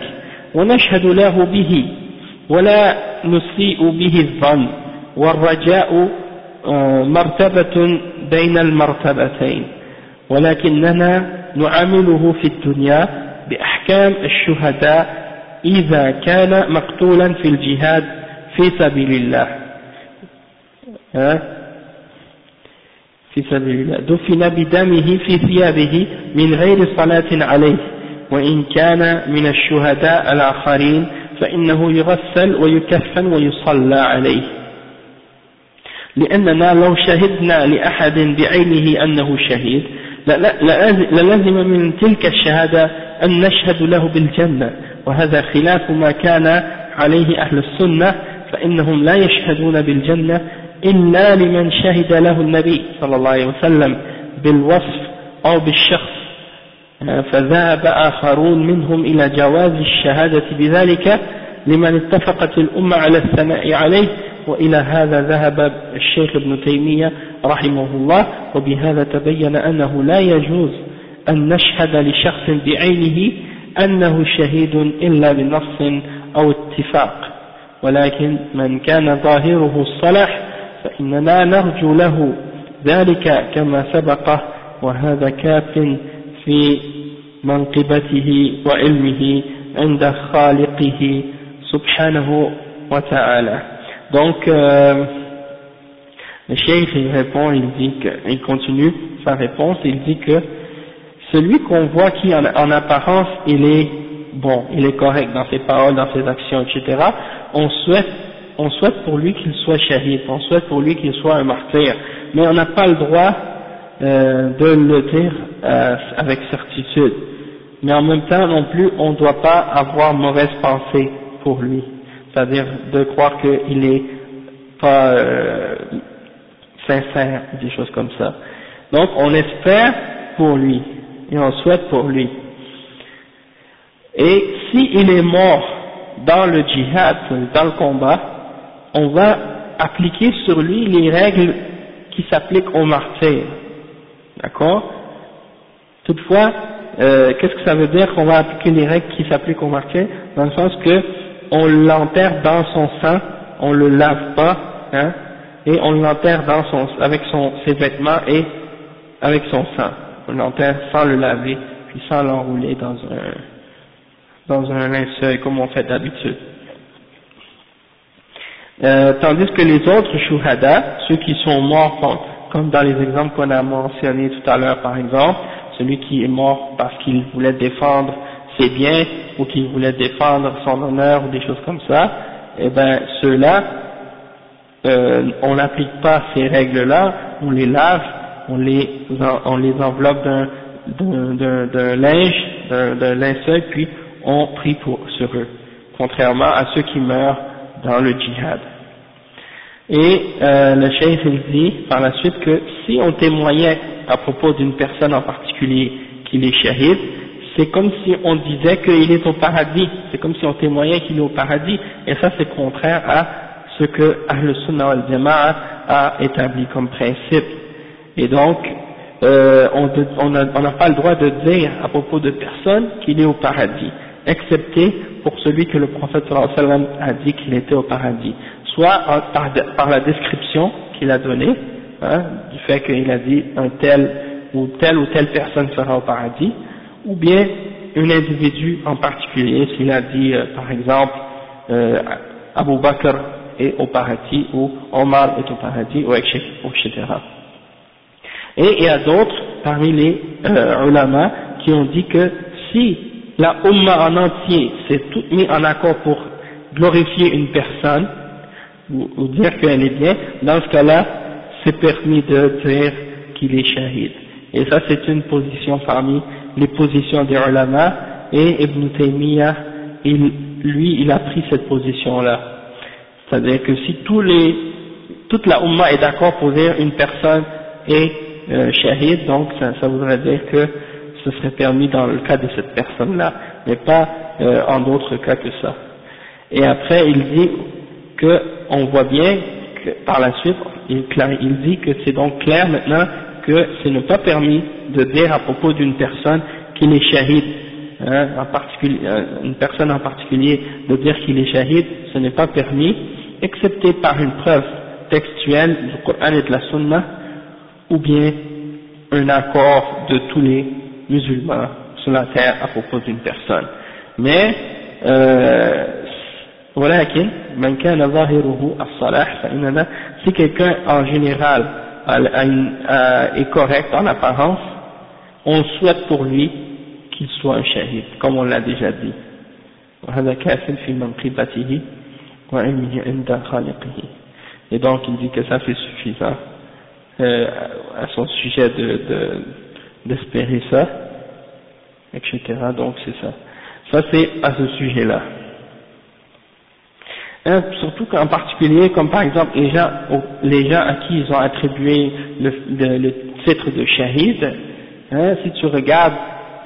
ونشهد له به ولا نسيء به الظن والرجاء مرتبة بين المرتبتين ولكننا نعامله في الدنيا بأحكام الشهداء إذا كان مقتولا في الجهاد في سبيل الله في سبيل الله. دفن بدمه في ثيابه من غير صلاة عليه وإن كان من الشهداء الآخرين فإنه يغسل ويكفن ويصلى عليه. لأننا لو شهدنا لأحد بعينه أنه شهيد للزم من تلك الشهادة أن نشهد له بالجنة. وهذا خلاف ما كان عليه أهل السنة فإنهم لا يشهدون بالجنة إلا لمن شهد له النبي صلى الله عليه وسلم بالوصف أو بالشخص. فذهب آخرون منهم إلى جواز الشهادة بذلك لمن اتفقت الأمة على الثناء عليه وإلى هذا ذهب الشيخ ابن تيمية رحمه الله وبهذا تبين أنه لا يجوز أن نشهد لشخص بعينه أنه شهيد إلا بنص أو اتفاق. ولكن من كان ظاهره الصلاح فإننا نرجو له ذلك كما سبق وهذا كاف في منقبته وعلمه عند خالقه سبحانه وتعالى donc euh, le cheikh il répond il dit que, il continue sa réponse il dit que celui qu'on voit qui en, en, apparence il est bon il est correct dans ses paroles dans ses actions etc on souhaite on souhaite pour lui qu'il soit shahid on souhaite pour lui qu'il soit un martyr mais on n'a pas le droit euh, de le dire euh, avec certitude. Mais en même temps non plus, on ne doit pas avoir mauvaise pensée pour lui. C'est-à-dire de croire qu'il n'est pas euh, sincère, des choses comme ça. Donc on espère pour lui et on souhaite pour lui. Et s'il est mort dans le djihad, dans le combat, on va appliquer sur lui les règles qui s'appliquent aux martyrs. D'accord? Toutefois, euh, qu'est-ce que ça veut dire qu'on va appliquer les règles qui s'appliquent au martyr Dans le sens que on l'enterre dans son sang, on le lave pas, hein, et on l'enterre dans son, avec ses vêtements et avec son sang. On l'enterre sans le laver, puis sans l'enrouler dans un, dans un linceul comme on fait d'habitude. Euh, tandis que les autres shuhada, ceux qui sont morts comme dans les exemples qu'on a mentionnés tout à l'heure par exemple, celui qui est mort parce qu'il voulait défendre ses biens ou qu'il voulait défendre son honneur ou des choses comme ça, eh ben ceux-là, euh, on n'applique pas ces règles-là, on les lave, on les, enveloppe d'un linge, d'un linceul, puis on prie pour, sur eux, contrairement à ceux qui meurent dans le djihad. Et euh, le cheikh dit par la suite que si on témoignait à propos d'une personne en particulier qu'il est shahid, c'est comme si on disait qu'il est au paradis, c'est comme si on témoignait qu'il est au paradis, et ça c'est contraire à ce que Ahl Sunnah al Jama'a a établi comme principe. Et donc, euh, on n'a pas le droit de dire à propos de personne qu'il est au paradis, excepté pour celui que le prophète sallam a dit qu'il était au paradis soit par, la description qu'il a donnée, hein, du fait qu'il a dit un tel ou telle ou telle personne sera au paradis, ou bien un individu en particulier, s'il a dit euh, par exemple euh, Abu Bakr est au paradis ou Omar est au paradis, ou etc. Et il y a d'autres parmi les euh, ulama qui ont dit que si la Ummah en entier s'est toute mis en accord pour glorifier une personne, ou, dire qu'elle est bien, dans ce cas-là, c'est permis de dire qu'il est shahid. Et ça, c'est une position parmi les positions des ulama, et Ibn Taymiyyah, lui, il a pris cette position-là. C'est-à-dire que si tous les, toute la Ummah est d'accord pour dire une personne est euh, shahid, donc ça, voudrait dire que ce serait permis dans le cas de cette personne-là, mais pas euh, en d'autres cas que ça. Et après, il dit que on voit bien que par la suite, il, il dit que c'est donc clair maintenant que ce n'est pas permis de dire à propos d'une personne qu'il est shahid, hein, euh, une personne en particulier, de dire qu'il est shahid, ce n'est pas permis, excepté par une preuve textuelle du Coran et de la Sunna, ou bien un accord de tous les musulmans sur la terre à propos d'une personne. Mais euh, ولكن من كان ظاهره الصلاح فإننا si quelqu'un en général est correct en apparence, on souhaite pour lui qu'il soit un shahid, comme on l'a déjà dit. Et donc il dit que ça c'est suffisant euh, à son sujet de d'espérer ça, etc. Donc c'est ça. Ça c'est à ce sujet-là. Surtout qu'en particulier, comme par exemple les gens, à qui ils ont attribué le, le, titre de shahid, hein, si tu regardes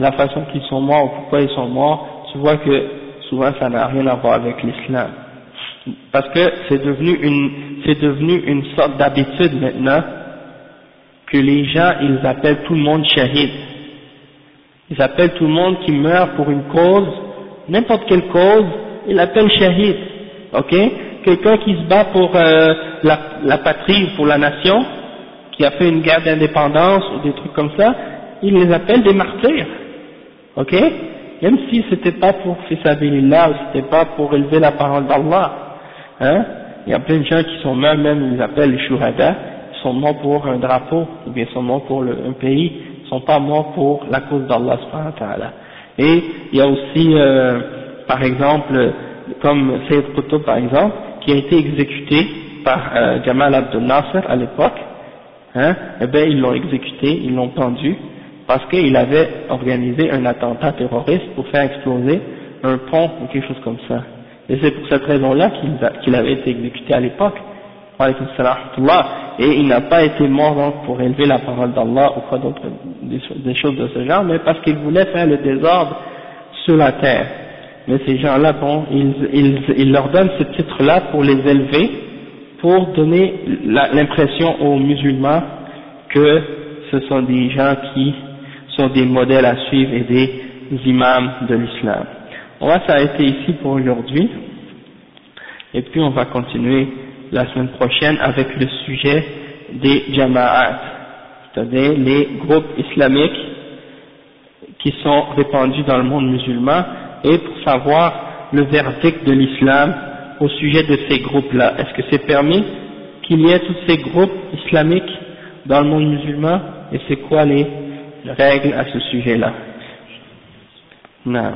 la façon qu'ils sont morts ou pourquoi ils sont morts, tu vois que souvent ça n'a rien à voir avec l'islam. Parce que c'est devenu c'est devenu une sorte d'habitude maintenant que les gens, ils appellent tout le monde shahid. Ils appellent tout le monde qui meurt pour une cause, n'importe quelle cause, ils l'appellent shahid. Ok? Quelqu'un qui se bat pour euh, la, la patrie ou pour la nation, qui a fait une guerre d'indépendance ou des trucs comme ça, ils les appellent des martyrs. Ok? Même si c'était pas pour Fissabilillah ou c'était pas pour élever la parole d'Allah. Hein? Il y a plein de gens qui sont morts, même ils appellent les shuhada, sont morts pour un drapeau, ou bien sont morts pour un pays, sont pas morts pour la cause d'Allah Et il y a aussi, euh, par exemple, comme Sayyid Qutb par exemple, qui a été exécuté par euh, Jamal Abdel Nasser à l'époque, hein, eh bien ils l'ont exécuté, ils l'ont pendu, parce qu'il avait organisé un attentat terroriste pour faire exploser un pont ou quelque chose comme ça. Et c'est pour cette raison-là qu'il avait été exécuté à l'époque. Et il n'a pas été mort pour élever la parole d'Allah ou quoi d'autre, des, choses de ce genre, mais parce qu'il voulait faire le désordre sur la terre. Mais ces gens-là, bon, ils, ils, ils leur donnent ce titre-là pour les élever, pour donner l'impression aux musulmans que ce sont des gens qui sont des modèles à suivre et des imams de l'islam. On va s'arrêter ici pour aujourd'hui, et puis on va continuer la semaine prochaine avec le sujet des jama'at, c'est-à-dire les groupes islamiques qui sont répandus dans le monde musulman, et pour savoir le verdict de l'islam au sujet de ces groupes-là. Est-ce que c'est permis qu'il y ait tous ces groupes islamiques dans le monde musulman, et c'est quoi les règles à ce sujet-là? Non.